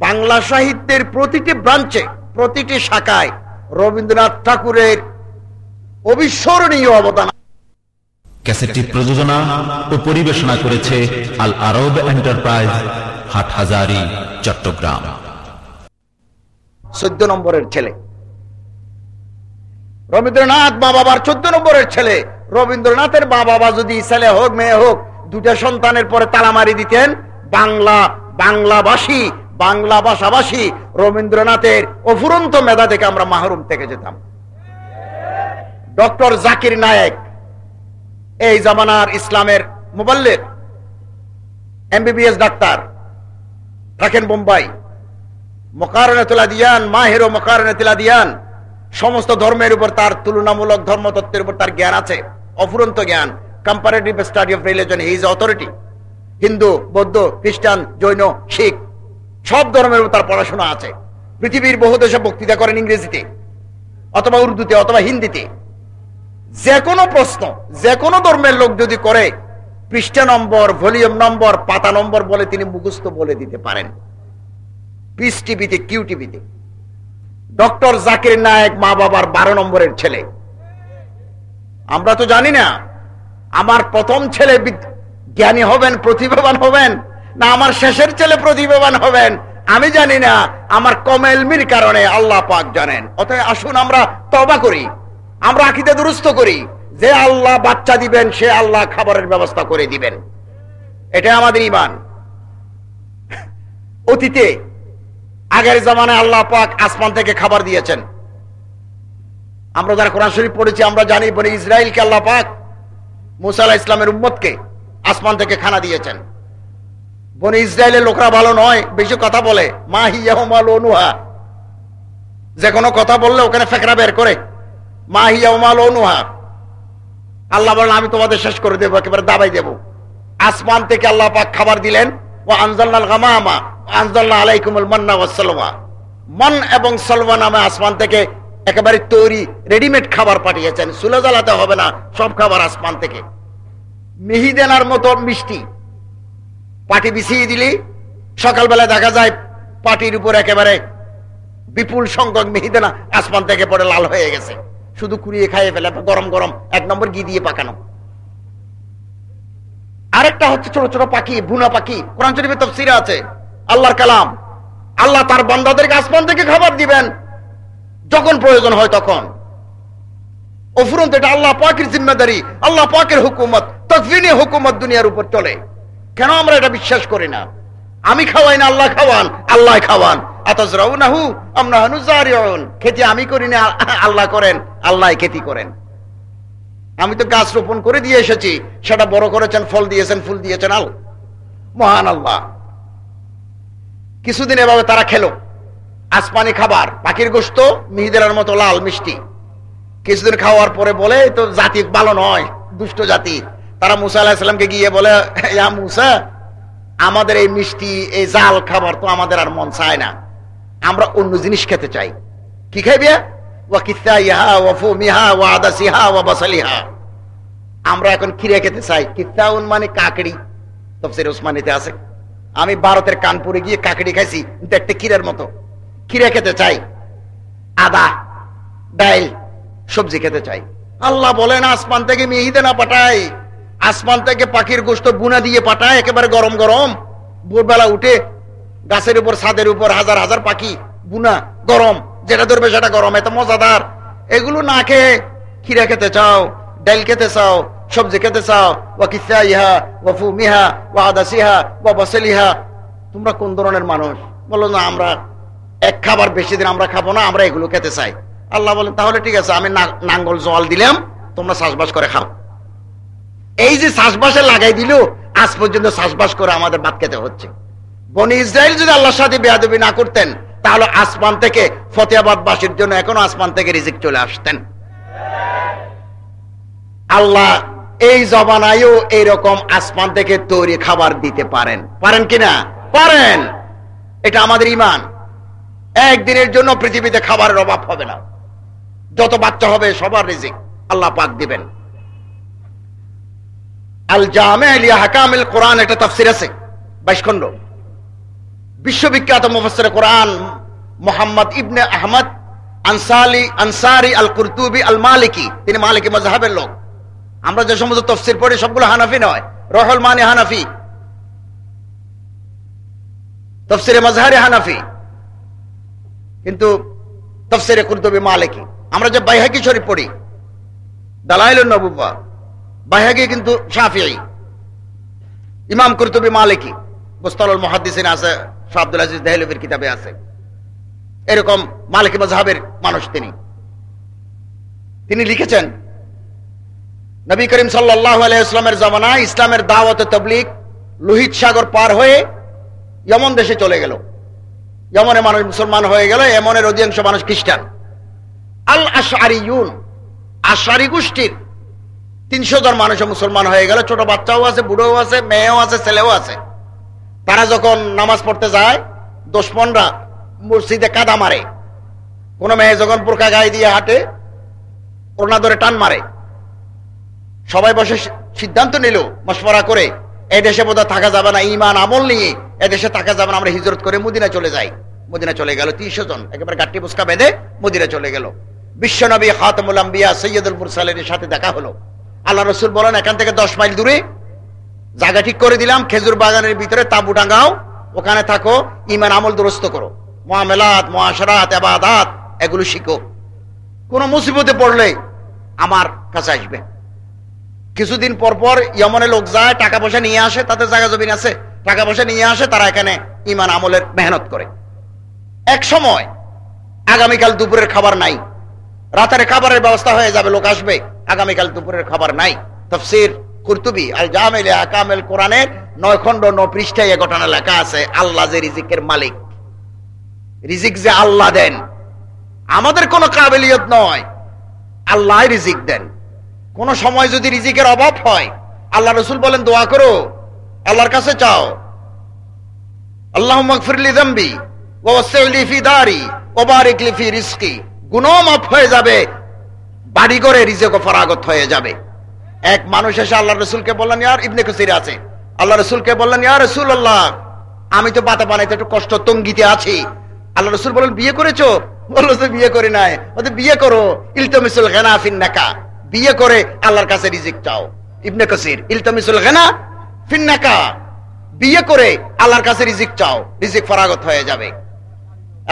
বাংলা সাহিত্যের প্রতিটি ব্রাঞ্চে, প্রতিটি শাখায় রবীন্দ্রনাথ ঠাকুরের অবিস্মরণীয় অবদান। ক্যাসেটটি প্রযোজনা ও পরিবেশনা করেছে আল আরব এন্টারপ্রাইজ হাটহাজারি চট্টগ্রাম। চোদ্দ নম্বরের ছেলে। রবীন্দ্রনাথ মা বাবার চোদ্দ নম্বরের ছেলে। রবীন্দ্রনাথের মা বাবা যদি ছেলে হোক মেয়ে হোক দুটা সন্তানের পরে তালা মারি দিতেন বাংলা বাংলাভাষী বাংলা ভাষাভাষী রবীন্দ্রনাথের অফুরন্ত মেধা থেকে আমরা মাহরুম থেকে যেতাম। ডক্টর জাকির নায়েক, এই জামানার ইসলামের মোবাল্লের এমবিবিএস ডাক্তার, থাকেন বোম্বাই। মোকারণেতুলা দিয়ান মাহের মোকারণেতুলা দিয়ান সমস্ত ধর্মের উপর তার তুলনামূলক ধর্মতত্ত্বের উপর তার জ্ঞান আছে, অফুরন্ত জ্ঞান। Comparative study of religion his authority Hindu, বৌদ্ধ, খ্রিস্টান, জৈন, শিখ সব ধর্মের তার পড়াশোনা আছে। পৃথিবীর বহু দেশে বক্তৃতা করেন ইংরেজিতে, অথবা উর্দুতে, অথবা হিন্দিতে। যে কোনো প্রশ্ন যে কোনো ধর্মের লোক যদি করে, পৃষ্ঠা নম্বর, ভলিউম নম্বর, পাতা নম্বর বলে তিনি মুখস্থ বলে দিতে পারেন। পিস টিভিতে, কিউ টিভিতে। ডক্টর জাকির নায়ক মা বাবার বারো নম্বরের ছেলে। আমরা তো জানি না, আমার প্রথম ছেলে জ্ঞানী হবেন, প্রতিভাবান হবেন না, আমার শেষের ছেলে প্রতিভাবান হবেন। আমি জানি না আমার কমেলমির কারণে আল্লাহ পাক জানেন। অতএব আসুন আমরা তবা করি, আমরা আকিতে দুরুস্ত করি। যে আল্লাহ বাচ্চা দিবেন, সে আল্লাহ খাবারের ব্যবস্থা করে দিবেন। এটা আমাদের ইমান অতীতে, আগের জামানে আল্লাহ পাক আসমান থেকে খাবার দিয়েছেন। আমরা যারা কোরআন শরীফ পড়েছি, আমরা জানি বলে ইসরায়েলকে আল্লাহ পাক মুসাল্লাহ ইসলামের উম্মতকে আসমান থেকে খানা দিয়েছেন। বনে ইসরায়েলের লোকরা ভালো নয়, বেশি কথা বলে। মা হিয়াহমাল অনুহা যে কোনো কথা বললে ওখানে ফেকরা বের করে। মা হিয়াহমাল অনুহা আল্লাহ বলেন, আমি তোমাদের শেষ করে দেবো, একেবারে দাবাই দেব। আসমান থেকে আল্লাহ পাক খাবার দিলেন ও আনজাল্লাল গামামা আনজাল্লাহ আলাইকুমুল মান্না ওয়াসালমা মন এবং সলমা নামে আসমান থেকে একেবারে তৈরি, রেডিমেড খাবার পাঠিয়েছেন। সুলে জ্বালাতে হবে না, সব খাবার আসমান থেকে। মিহিদেনার মতো মিষ্টি। পাটি বিছিয়ে দিলি। সকালবেলা দেখা যায় পাটির উপর একেবারে বিপুল সংখ্যক মিহিদেনা আসমান থেকে পড়ে লাল হয়ে গেছে। শুধু কুড়িয়ে খাইয়ে ফেলে, গরম গরম, এক নম্বর ঘি দিয়ে পাকানো। আরেকটা হচ্ছে ছোট ছোট পাখি বুনা পাখি। কোরআন শরীফের তফসিরে আছে, আল্লাহর কালাম। আল্লাহ তার বান্দাদেরকে আসমান থেকে খাবার দিবেন। যখন প্রয়োজন হয় তখন। অফুরন্ত এটা আল্লাহ পাকের জিম্মেদারি, আল্লাহ পাকের হুকুমত, তকফিনী হুকুমত দুনিয়ার উপর চলে। কেন আমরা এটা বিশ্বাস করি না? আমি খাওয়াই না, আল্লাহ খাওয়ান আল্লাহ খাওয়ান। খেতে আমি করি না, আল্লাহ করেন, আল্লাহ খেতি করেন। আমি তো গাছ রোপণ করে দিয়ে এসেছি, সেটা বড় করেছেন, ফল দিয়েছেন, ফুল দিয়েছেন, আল। মহান আল্লাহ। কিছুদিন এভাবে তারা খেলো। আসমানি খাবার, পাখির গোস্ত মিহিদের মতো লাল, মিষ্টি। কিছুদিন খাওয়ার পরে বলে তো জাতি ভালো নয়, দুষ্ট জাতি। তারা মুসা আলাহিসামকে গিয়ে বলে, ইয়া মুসা, আমাদের এই মিষ্টি, এই জাল খাবার তো আমাদের আর মন চায় না। আমরা অন্য জিনিস খেতে চাই। কি খাইবে? আমরা এখন খিরে খেতে চাই। কিত্তাউন মানে আছে। আমি ভারতের কানপুরে গিয়ে কাকড়ি খাইছি দেখতে ক্ষীরের মতো। খিরে খেতে চাই। আদা, ডাইল, সবজি খেতে চাই। আল্লাহ বলেন, আসমান থেকে মিহিদে না পাঠাই। আসমান থেকে পাখির গোস্ত বুনা দিয়ে পাঠায়, একেবারে গরম গরম। ভোরবেলা উঠে গাছের উপর, ছাদের উপর হাজার হাজার পাখি বুনা, গরম। যেটা ধরবে সেটা গরম, এত মজাদার। এগুলো না খেয়ে খিরা খেতে চাও, ডাইল খেতে চাও, সবজি খেতে চাও, ওয়া কিসা ইহা ওয়া ফুমিহা, ওয়া আদাসিহা ওয়া বাসেলিহা। তোমরা কোন ধরনের মানুষ? বলো না, আমরা এক খাবার বেশি দিন আমরা খাব না, আমরা এগুলো খেতে চাই। আল্লাহ বলেন, তাহলে ঠিক আছে, আমি নাঙ্গল জল দিলাম, তোমরা চাষবাস করে খাও। এই যে চাষবাসে লাগাই দিল, আজ পর্যন্ত চাষবাস করে আমাদের ভাত খেতে হচ্ছে। বনি ইসরায়েল যদি আল্লাহর সাথে বেয়াদবি না করতেন, তাহলে আসমান থেকে ফতেহাবাদ বাসীর জন্য এখনও আসমান থেকে রিজিক চলে আসতেন। আল্লাহ এই জবানায়ও এইরকম আসমান থেকে তৈরি খাবার দিতে পারেন। পারেন কিনা পারেন। এটা আমাদের ইমান একদিনের জন্য পৃথিবীতে খাবারের অভাব হবে না। যত বাচ্চা হবে সবার রিজিক আল্লাহ পাক দিবেন। আল জামে হাকামিল কোরআন একটা তাফসির আছে, বাইশ বিশ্ববিখ্যাত মুফাসসির কোরআন মোহাম্মদ ইবনে আহমদ আনসালি, আনসারি আল কুরতুবি আল মালিকি তিনি মালিকি মজহাবের লোক। আমরা যে সমস্ত তফসির পড়ি, সবগুলো হানাফি নয়, রহল মানে হানাফি। তফসিরে মজহারে হানাফি, কিন্তু তফসিরে কুরতুবি মালিকি। আমরা যে বাইহাকি শরীফ পড়ি দালাইল নবুবা বাইহাকি কিন্তু ইমাম মালিকি। মুহাদ্দিসিন আছে আজিজ কিতাবে আছে। এরকম মালিকি মজহাবের মানুষ তিনি। তিনি লিখেছেন, নবী করিম সাল্লাহ আলাইসলামের জমানায় ইসলামের দাওয়াত তবলিক লোহিত সাগর পার হয়ে ইয়মন দেশে চলে গেল। ইয়মনে মানুষ মুসলমান হয়ে গেল এমনের অধিকাংশ মানুষ খ্রিস্টান। আল আশারিউন আশারি গোষ্ঠীর তিনশো জন মানুষ মুসলমান হয়ে গেল, ছোট বাচ্চাও আছে, বুড়োও আছে, মেয়েও আছে, ছেলেও আছে। তারা যখন নামাজ পড়তে যায় দোষমনরা মসজিদে কাদা মারে। কোন মেয়ে যখন বোরকা গায়ে দিয়ে হাঁটে ওনা ধরে টান মারে। সবাই বসে সিদ্ধান্ত নিল মশমরা করে এই দেশে বোধহয় থাকা যাবে না ইমান আমল নিয়ে এদেশে থাকা যাবে না, আমরা হিজরত করে মদিনা চলে যাই। মদিনা চলে গেল তিনশো জন, একেবারে গাঠি বুসকা বেঁধে মদিনা চলে গেল। বিশ্বনবী খাতমুল আম্বিয়া সৈয়দুল মুরসালের সাথে দেখা হলো। আল্লাহ রসুল বলেন, এখান থেকে দশ মাইল দূরে জায়গা ঠিক করে দিলাম, খেজুর বাগানের ভিতরে তাবু টাঙ্গাও ওখানে থাকো ইমান আমল দুরস্ত করো। মহামেলাত মহাসরাত এবাদাত এগুলো শিখো। কোন মুসিবতে পড়লে আমার কাছে আসবে। কিছুদিন পর পর ইয়মনে লোক যায়, টাকা পয়সা নিয়ে আসে তাতে জায়গা জমিন আছে, টাকা পয়সা নিয়ে আসে, তারা এখানে ইমান আমলের মেহনত করে। এক সময় আগামীকাল দুপুরের খাবার নাই রাতের খাবারের ব্যবস্থা হয়ে যাবে, লোক আসবে। আগামীকাল দুপুরের খাবার নাই। তফসির কুরতুবি, আল জামেল আকামেল কোরআনের নয় খণ্ড ন পৃষ্ঠায় এ ঘটনা লেখা আছে, আল্লাহ যে রিজিকের মালিক। রিজিক যে আল্লাহ দেন। আমাদের কোনো কাবিলিয়ত নয়, আল্লাহ রিজিক দেন। কোন সময় যদি রিজিকের অভাব হয়, আল্লাহ রসুল বলেন, দোয়া করো, আল্লাহর কাছে চাও। আল্লাহ মকফিরলি দম্বি ওবারিক লি ফি রিজকি গুনাহ মাফ হয়ে যাবে বাড়ি করে রিজিকও ফরাগত হয়ে যাবে। এক মানুষ এসে আল্লাহ রসুলকে বললেন, ইয়ার ইবনে কুসির আছে। আল্লাহ রসুলকে বললেন ইয়া রসুল আল্লাহ আমি তো বাতা বানাইতে একটু কষ্ট, তঙ্গিতে আছি। আল্লাহ রসুল বলেন বিয়ে করেছ? বলল যে বিয়ে করি নাই। ওদের বিয়ে করো, ইলতমিসুল গেনা ফিন নাকা। বিয়ে করে আল্লাহর কাছে রিজিক চাও। ইবনে কসির, ইলতমিসুল গেনা ফিন নাকা। বিয়ে করে আল্লাহর কাছে রিজিক চাও, রিজিক ফরাগত হয়ে যাবে।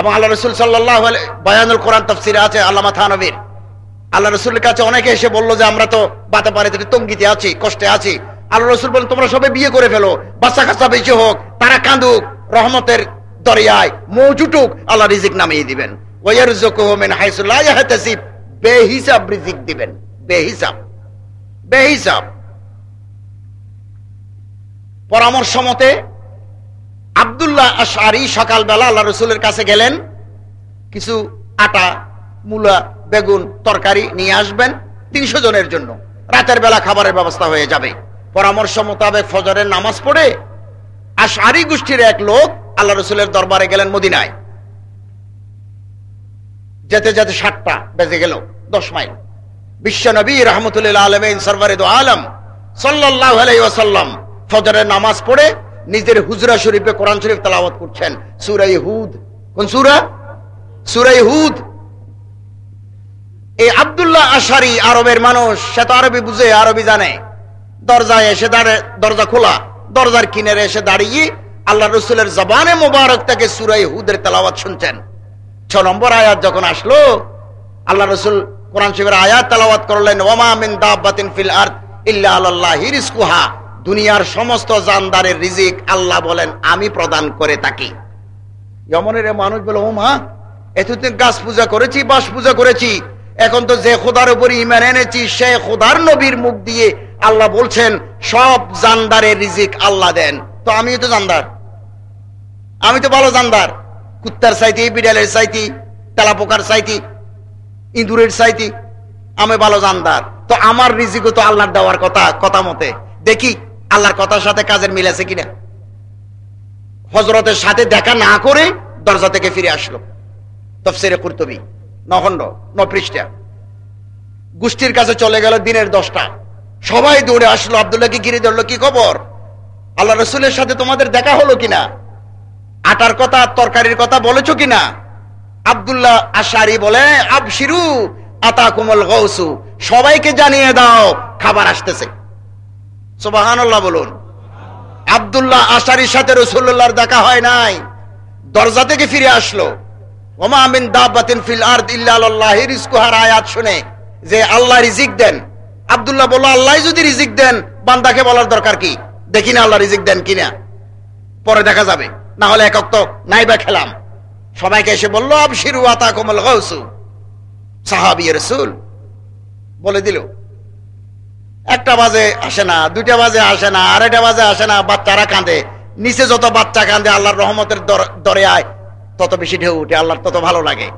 এবং আল্লাহ রসুল সাল্লাহ বয়ানুল কোরআন তফসিরে আছে আল্লামা থানবীর আল্লাহ রসুলের কাছে অনেকে এসে বলল যে, আমরা তো বাতে পারে তঙ্গিতে আছি, কষ্টে আছি। আল্লাহ রসুল বলেন তোমরা সবাই বিয়ে করে ফেলো, বাচ্চা কাচ্চা বেশি হোক, তারা কাঁদুক, রহমতের দরিয়ায় মৌজুটুক, আল্লাহ রিজিক নামিয়ে দিবেন। পরামর্শ মতে আব্দুল্লাহ আশারি সকালবেলা আল্লাহ রসুলের কাছে গেলেন। কিছু আটা, মূলা, বেগুন, তরকারি নিয়ে আসবেন তিনশো জনের জন্য। রাতের বেলা খাবারের ব্যবস্থা হয়ে যাবে। পরামর্শ মোতাবেক ফজরের নামাজ পড়ে আশারি গোষ্ঠীর এক লোক আল্লাহ রসুলের দরবারে গেলেন মদিনায়। যেতে যেতে সাতটা বেজে গেল, দশ মাইল। বিশ্ব নবী রহমতুল্লাহ আলমিন সরবরিদ আলম সাল্লাহ আলাইসাল্লাম ফজরের নামাজ পড়ে নিজের হুজরা শরীফে কোরআন শরীফ তালাওয়াত করছেন। সুরাই হুদ কোন সুরা? সুরাই হুদ এই আব্দুল্লাহ আশারি আরবের মানুষ, সে তো আরবি বুঝে, আরবি জানে। দরজায় এসে দাঁড়ে, দরজা খোলা। দরজার কিনারে এসে দাঁড়িয়ে আল্লাহ রসুলের জবানে মোবারক তাকে সুরাই হুদের তেলাওয়াত শুনছেন। ছ নম্বর আয়াত যখন আসলো, আল্লাহ রসুল কোরআন শিবের আয়াত তেলাওয়াত করলেন ওমা মিন দাব্বাতিন ফিল আরদ ইল্লা আল্লাহি রিজকুহা। দুনিয়ার সমস্ত জানদারের রিজিক আল্লাহ বলেন, আমি প্রদান করে থাকি। যমনের মানুষ বলে, ও মা, এতদিন গাছ পূজা করেছি বাস পূজা করেছি, এখন তো যে খোদার উপর ইমান এনেছি, সে খোদার নবীর মুখ দিয়ে আল্লাহ বলছেন, সব জানদারের রিজিক আল্লাহ দেন। তো আমি তো জানদার। আমি তো ভালো জানদার। কুত্তার সাইতি, বিড়ালের সাইতি, তেলাপোকার সাইতি, ইঁদুরের সাইতি, আমি ভালো জানদার। তো আমার রিজিকও তো আল্লাহর দেওয়ার কথা কথা মতে। দেখি আল্লাহর কথার সাথে কাজের মিল আছে কিনা? হজরতের সাথে দেখা না করে দরজা থেকে ফিরে আসলো। তফসিরে কুর্তবি নহন্ড ন পৃষ্ঠা। গোষ্ঠীর কাছে চলে গেল দিনের দশটা। সবাই দৌড়ে আসলো, আবদুল্লাহকে ঘিরে ধরলো, কি খবর? আল্লাহ রসুলের সাথে তোমাদের দেখা হলো কিনা? আটার কথা, তরকারির কথা বলেছ কিনা? আবদুল্লাহ আশারি বলে, আবশিরু আতা কুমল গৌসু সবাইকে জানিয়ে দাও, খাবার আসতেছে। সুবাহান্লাহ বলুন। আবদুল্লাহ আশারির সাথে রসুল্লাহর দেখা হয় নাই। দরজা থেকে ফিরে আসলো। আমিন আয়াত শুনে যে আল্লাহ রিজিক দেন। আল্লাহ যদি রিজিক দেন, বান্দাকে বলার দরকার কি? আল্লাহ রিজিক দেন কিনা। পরে দেখা যাবে। না হলে একক তো খেলাম। সবাইকে এসে সাহাবি রসুল বলে দিল একটা বাজে আসে না, দুইটা বাজে আসে না, আড়াইটা বাজে আসে না, বাচ্চারা কাঁদে। নিচে যত বাচ্চা কাঁদে, আল্লাহর রহমতের দর- আয়, তত বেশি ঢেউ উঠে, আল্লাহর তত ভালো লাগে।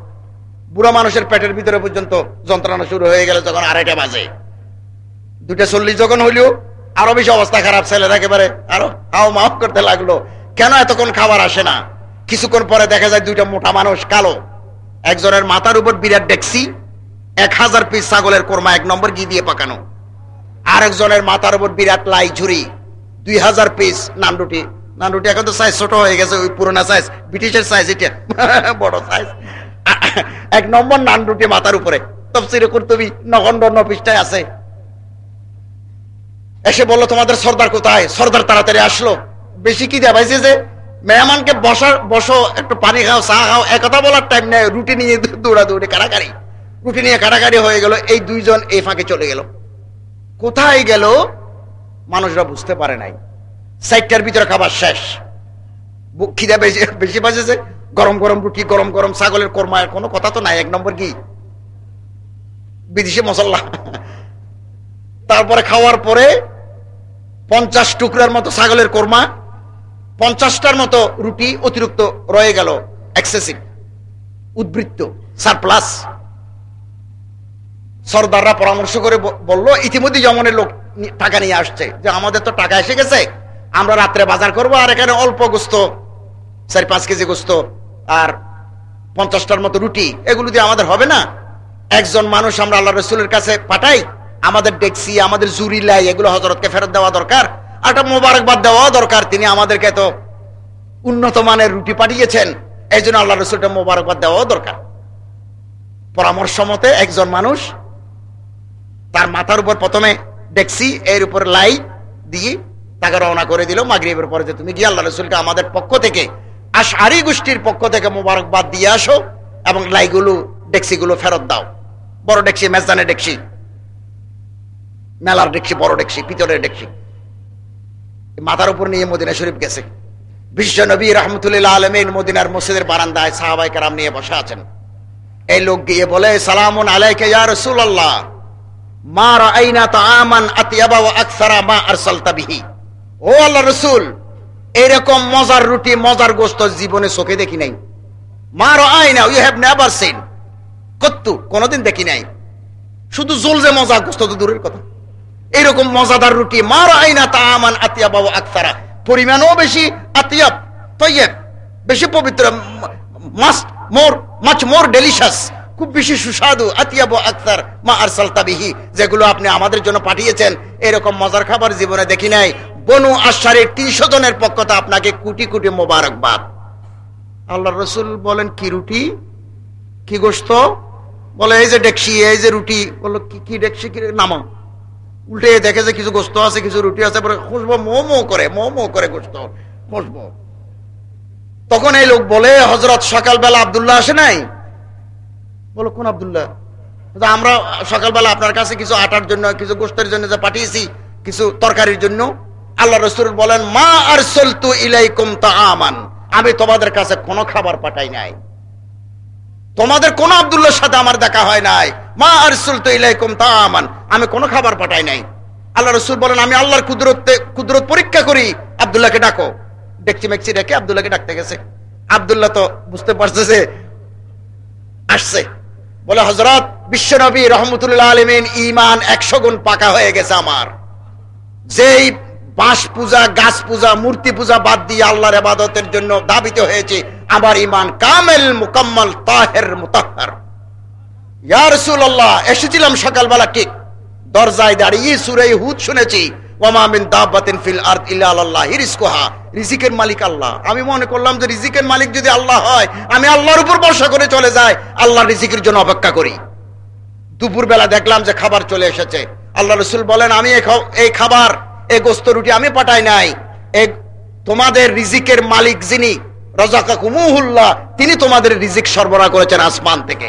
বুড়া মানুষের পেটের ভিতরে পর্যন্ত যন্ত্রণা শুরু হয়ে গেল যখন আড়াইটা বাজে। দুটা চল্লিশ যখন হইলেও আরও বেশি অবস্থা খারাপ, ছেলের একেবারে আরও হাও মাও করতে লাগল। কেন এতক্ষণ খাবার আসে না? কিছুক্ষণ পরে দেখা যায় দুইটা মোটা মানুষ কালো। একজনের মাথার উপর বিরাট ডেক্সি, এক হাজার পিস ছাগলের কোরমা, এক নম্বর ঘি দিয়ে পাকানো। আরেকজনের মাথার উপর বিরাট লাই ঝুরি। দুই হাজার পিস নানরুটি। নানরুটি এখন তো সাইজ ছোট হয়ে গেছে, ওই পুরোনা সাইজ ব্রিটিশের সাইজ এটা। [LAUGHS] বড় সাইজ [LAUGHS] এক নম্বর নানরুটি মাথার উপরে। তফসিরে কুর্তুবি নগণ্ড পৃষ্ঠায় আছে। এসে বলল, তোমাদের সর্দার কোথায়? সর্দার তাড়াতাড়ি আসলো। বেশি কি দেয় ভাইছে যে, মেহমানকে বসার বসো, একটু পানি খাও, চা খাও একথা বলার টাইম নেই। রুটি নিয়ে দৌড়া দৌড়ে কাড়াকাড়ি রুটি নিয়ে কাড়াকাড়ি হয়ে গেল। এই দুইজন এই ফাঁকে চলে গেল। কোথায় গেল? মানুষরা বুঝতে পারে নাই। সাইটটার ভিতরে খাবার শেষ। খিদা বেশি বেশি বাজেছে। গরম গরম রুটি, গরম গরম ছাগলের কোরমায়ের কোনো কথা তো নাই। এক নম্বর কি? বিদেশি মশলা। তারপরে খাওয়ার পরে পঞ্চাশ টুকরার মতো ছাগলের কোরমা, পঞ্চাশটার মতো রুটি অতিরিক্ত রয়ে গেল। এক্সেসিভ উদ্বৃত্ত। সারপ্লাস সর্দাররা পরামর্শ করে বলল, ইতিমধ্যে জমনের লোক টাকা নিয়ে আসছে। যে আমাদের তো টাকা এসে গেছে, আমরা রাত্রে বাজার করব আর এখানে অল্প গোস্ত, চার পাঁচ কেজি গোস্ত আর পঞ্চাশটার মতো রুটি, এগুলো দিয়ে আমাদের হবে না। একজন মানুষ আমরা আল্লাহ রসুলের কাছে পাঠাই, আমাদের ডেক্সি, আমাদের জুরি লাই, এগুলো হজরতকে ফেরত দেওয়া দরকার। একটা মোবারকবাদ দেওয়া দরকার, তিনি আমাদেরকে তো উন্নত মানের রুটি পাঠিয়েছেন এই জন্য আল্লাহ রসুলটা মোবারকবাদ দেওয়াও দরকার। পরামর্শ মতে একজন মানুষ তার মাথার উপর প্রথমে ডেক্সি এর উপর লাই দিয়ে তাকে রওনা করে দিল মাগরিবের পরে যে তুমি গিয়ে আল্লাহ রসুলকে আমাদের পক্ষ থেকে আশারি গোষ্ঠীর পক্ষ থেকে মোবারকবাদ দিয়ে আসো এবং লাইগুলো ডেক্সিগুলো ফেরত দাও। বড় ডেক্সি মেজদানের ডেক্সি মেলার ডেক্সি বড় ডেক্সি পিতলের ডেক্সি মাথার উপর নিয়ে মদিনা শরীফ গেছে। বিশ্ব নবী রহমতুল্লাহ আলমিন মদিনার মসজিদের বারান্দায় সাহাবাই কারাম নিয়ে বসে আছেন। এই লোক গিয়ে বলে, সালামুন আলাইকে ইয়া রাসূলুল্লাহ। মা ও এরকম মজার রুটি, মজার গোশত জীবনে চোখে দেখি নাই। মা রাআইনা ইউ হ্যাভ নেভার সিন কত্তু, কোনোদিন দেখি নাই। শুধু জোল যে মজা গোশত তো দূরের কথা। এরকম মজাদার রুটি, মা রাআইনা তাআমান আতিয়াবা ওয়া আকসারা। পরিমাণও বেশি, আতিয়াব, তৈয়ব। বেশি পবিত্র most, more much more delicious খুব বেশি সুস্বাদু, আতিয়াব আক্তার মা আর সালতাবিহি যেগুলো আপনি আমাদের জন্য পাঠিয়েছেন। এরকম মজার খাবার জীবনে দেখি নাই। বনু আশারের তিনশো জনের পক্ষতে আপনাকে কোটি কোটি মোবারকবাদ। আল্লাহ রসুল বলেন, কি রুটি? কি গোস্ত বলে, এই যে ডেকসি, এই যে রুটি। বলল, কি কি ডেকসি, কি নামো উল্টে দেখে যে কিছু গোস্ত আছে, কিছু রুটি আছে খুঁজবো মো মো করে, মো মো করে গোস্ত খুঁজবো তখন এই লোক বলে হজরত সকালবেলা আবদুল্লাহ আসে নাই? বলো, কোন আবদুল্লাহ? আমরা সকালবেলা আপনার কাছে কিছু আটার জন্য, কিছু গোস্তের জন্য যে পাঠিয়েছি, কিছু তরকারির জন্য, আল্লাহ রসুল বলেন, মা আর সলতু ইলাইকুম তা আমান আমি তোমাদের কাছে কোনো খাবার পাঠাই নাই। তোমাদের কোন আবদুল্লাহর সাথে আমার দেখা হয় নাই। মা আর সলতু ইলাইকুম তা আমান আমি কোনো খাবার পাঠাই নাই। আল্লাহ রসুল বলেন, আমি আল্লাহর কুদরত কুদরত পরীক্ষা করি। আবদুল্লাহকে ডাকো। ডেকচি মেকচি ডেকে আবদুল্লাহকে ডাকতে গেছে। আবদুল্লাহ তো বুঝতে পারছে আসছে। বলে হজরত বিশ্বনবী রহমতুল্লাহ আলমিন ইমান একশো গুণ পাকা হয়ে গেছে আমার। যেই বাঁশ পূজা, গাছ পূজা, মূর্তি পূজা বাদ দিয়ে আল্লাহর আবাদতের জন্য দাবিত হয়েছে, আমার ইমান কামেল মুকাম্মাল তাহের মুতাহার ইয়া রাসূলুল্লাহ, এসেছিলাম সকালবেলা ঠিক। দরজায় দাঁড়িয়ে সুরে হুদ শুনেছি। আল্লাহ। আমি মনে করলাম যে রিজিকের মালিক যদি আল্লাহ হয়, আমি আল্লাহর উপর ভরসা করে চলে যাই রিজিকের জন্য অপেক্ষা করি। দেখলাম যে খাবার চলে এসেছে। আল্লাহ রসুল বলেন, আমি এই খাবার, এই গোস্ত রুটি আমি পাঠাই নাই। তোমাদের রিজিকের মালিক যিনি রাজাকা তিনি তোমাদের রিজিক সরবরাহ করেছেন আসমান থেকে।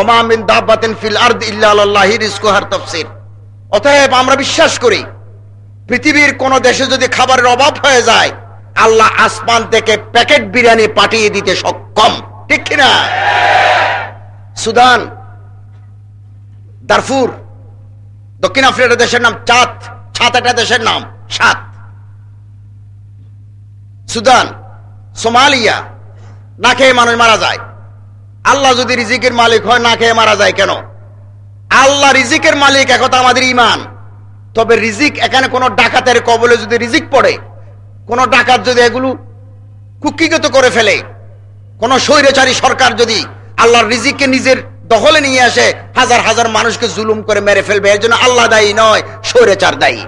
ওমা মিন দাব্বাতিন ফিল আরদ ইল্লা আলাল্লাহি রিজকুহার তাফসীর। অতএব আমরা বিশ্বাস করি, পৃথিবীর কোন দেশে যদি খাবারের অভাব হয়ে যায়, আল্লাহ আসমান থেকে প্যাকেট বিরিয়ানি পাঠিয়ে দিতে সক্ষম। ঠিক কিনা? সুদান, দারফুর, দক্ষিণ আফ্রিকা দেশের নাম চাঁদ ছাত একটা দেশের নাম, সাত। সুদান, সোমালিয়া, না খেয়ে মানুষ মারা যায়। আল্লাহ যদি রিজিকের মালিক হয়, না খেয়ে মারা যায় কেন? আল্লাহ রিজিকের মালিক, একথা আমাদের ইমান তবে রিজিক, এখানে কোনো ডাকাতের কবলে যদি রিজিক পড়ে, কোন ডাকাত যদি এগুলো কুক্ষিগত করে ফেলে, কোন স্বৈরাচারী সরকার যদি আল্লাহর রিজিককে নিজের দখলে নিয়ে আসে, হাজার হাজার মানুষকে জুলুম করে মেরে ফেলবে, এর জন্য আল্লাহ দায়ী নয়, স্বৈরাচার দায়ী।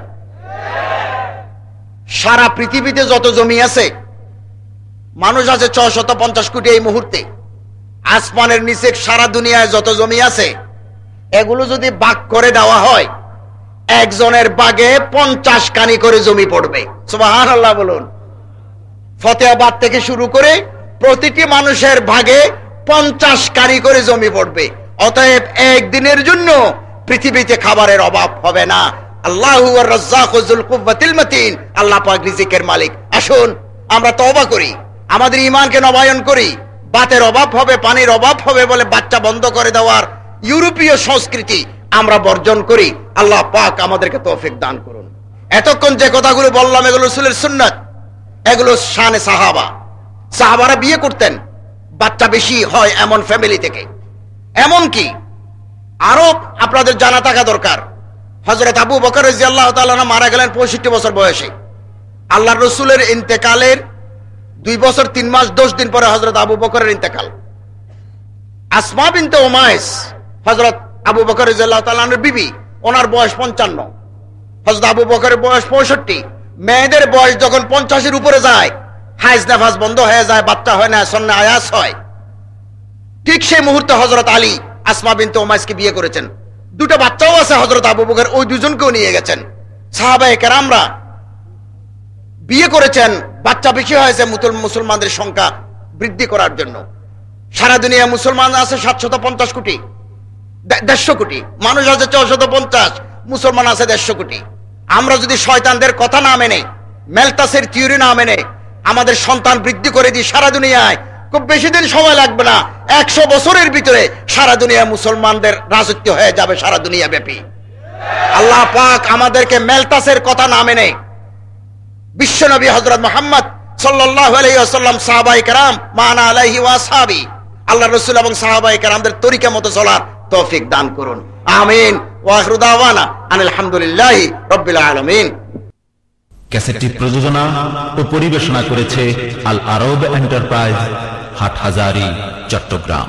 সারা পৃথিবীতে যত জমি আছে, মানুষ আছে ছশত পঞ্চাশ কোটি এই মুহূর্তে। আসমানের নিচে সারা দুনিয়ায় যত জমি আছে এগুলো যদি বাগ করে দেওয়া হয়, একজনের বাগে পঞ্চাশ কানি করে জমি পড়বে। সুবাহান আল্লাহ বলুন। ফতেহাবাদ থেকে শুরু করে প্রতিটি মানুষের ভাগে পঞ্চাশ কারি করে জমি পড়বে। অতএব একদিনের জন্য পৃথিবীতে খাবারের অভাব হবে না। আল্লাহ আল্লাহ মালিক। আসুন, আমরা তওবা করি। আমাদের ইমানকে নবায়ন করি। বাতের অভাব হবে, পানির অভাব হবে বলে বাচ্চা বন্ধ করে দেওয়ার ইউরোপীয় সংস্কৃতি আমরা বর্জন করি, আল্লাহ পাক আমাদেরকে তৌফিক দান করুন। এতক্ষণ যে কথাগুলো বললাম, এগুলো রসুলের সুন্নাত, এগুলো শানে সাহাবা। সাহাবারা বিয়ে করতেন, বাচ্চা বেশি হয় এমন ফ্যামিলি থেকে। এমন কি? আরও আপনাদের জানা থাকা দরকার। হজরত আবু বকর আল্লাহ তাআলা মারা গেলেন পঁয়ষট্টি বছর বয়সে। আল্লাহ রসুলের ইন্তেকালের দুই বছর তিন মাস দশ দিন পরে হজরত আবু বকরের ইন্তেকাল। আসমা বিনতে ওমায়েস হজরত আবু বকর তালানের বিবি, ওনার বয়স পঞ্চান্ন। হজরত আবু বকরের বয়স পঁয়ষট্টি। মেয়েদের বয়স যখন পঞ্চাশের উপরে যায়, হাইজ নাফাজ বন্ধ হয়ে যায়, বাচ্চা হয় না সন্না আয়াস হয়। ঠিক সেই মুহূর্তে হজরত আলী, আসমা বিনতে ওমাইসকে বিয়ে করেছেন। দুটো বাচ্চাও আছে হজরত আবু বকর, ওই দুজনকেও নিয়ে গেছেন। সাহাবায়ে কেরামরা বিয়ে করেছেন, বাচ্চা বেশি হয়েছে মুসলমানদের সংখ্যা বৃদ্ধি করার জন্য। সারা দুনিয়া মুসলমান আছে সাতশত পঞ্চাশ কোটি। দেড়শো কোটি। মানুষ আছে ছশত পঞ্চাশ, মুসলমান আছে দেড়শো কোটি। আমরা যদি শয়তানদের কথা না মেনে, মেলতাসের থিওরি না মেনে, আমাদের সন্তান বৃদ্ধি করে দিই সারা দুনিয়ায়, খুব বেশি দিন সময় লাগবে না। একশো বছরের ভিতরে সারা দুনিয়া মুসলমানদের রাজত্ব হয়ে যাবে সারা দুনিয়া ব্যাপী। আল্লাহ পাক আমাদেরকে মেলতাসের কথা না মেনে বিশ্বনবী হজরত মোহাম্মদ সাল্লাম আলহিহাসাল্লাম সাহাবাই কারাম, মানা আলহি ওয়া সাহাবি আল্লাহ রসুল এবং সাহাবাই কারামদের তরিকা মতো চলার তৌফিক দান করুন। আমিন। ওয়াহরুদাওয়ানা আখিরু দাওয়ানা আনিল হামদুলিল্লাহি রাব্বিল আলামিন। ক্যাসেটটি প্রযোজনা ও পরিবেশনা করেছে আল আরব এন্টারপ্রাইজ হাটহাজারি, চট্টগ্রাম।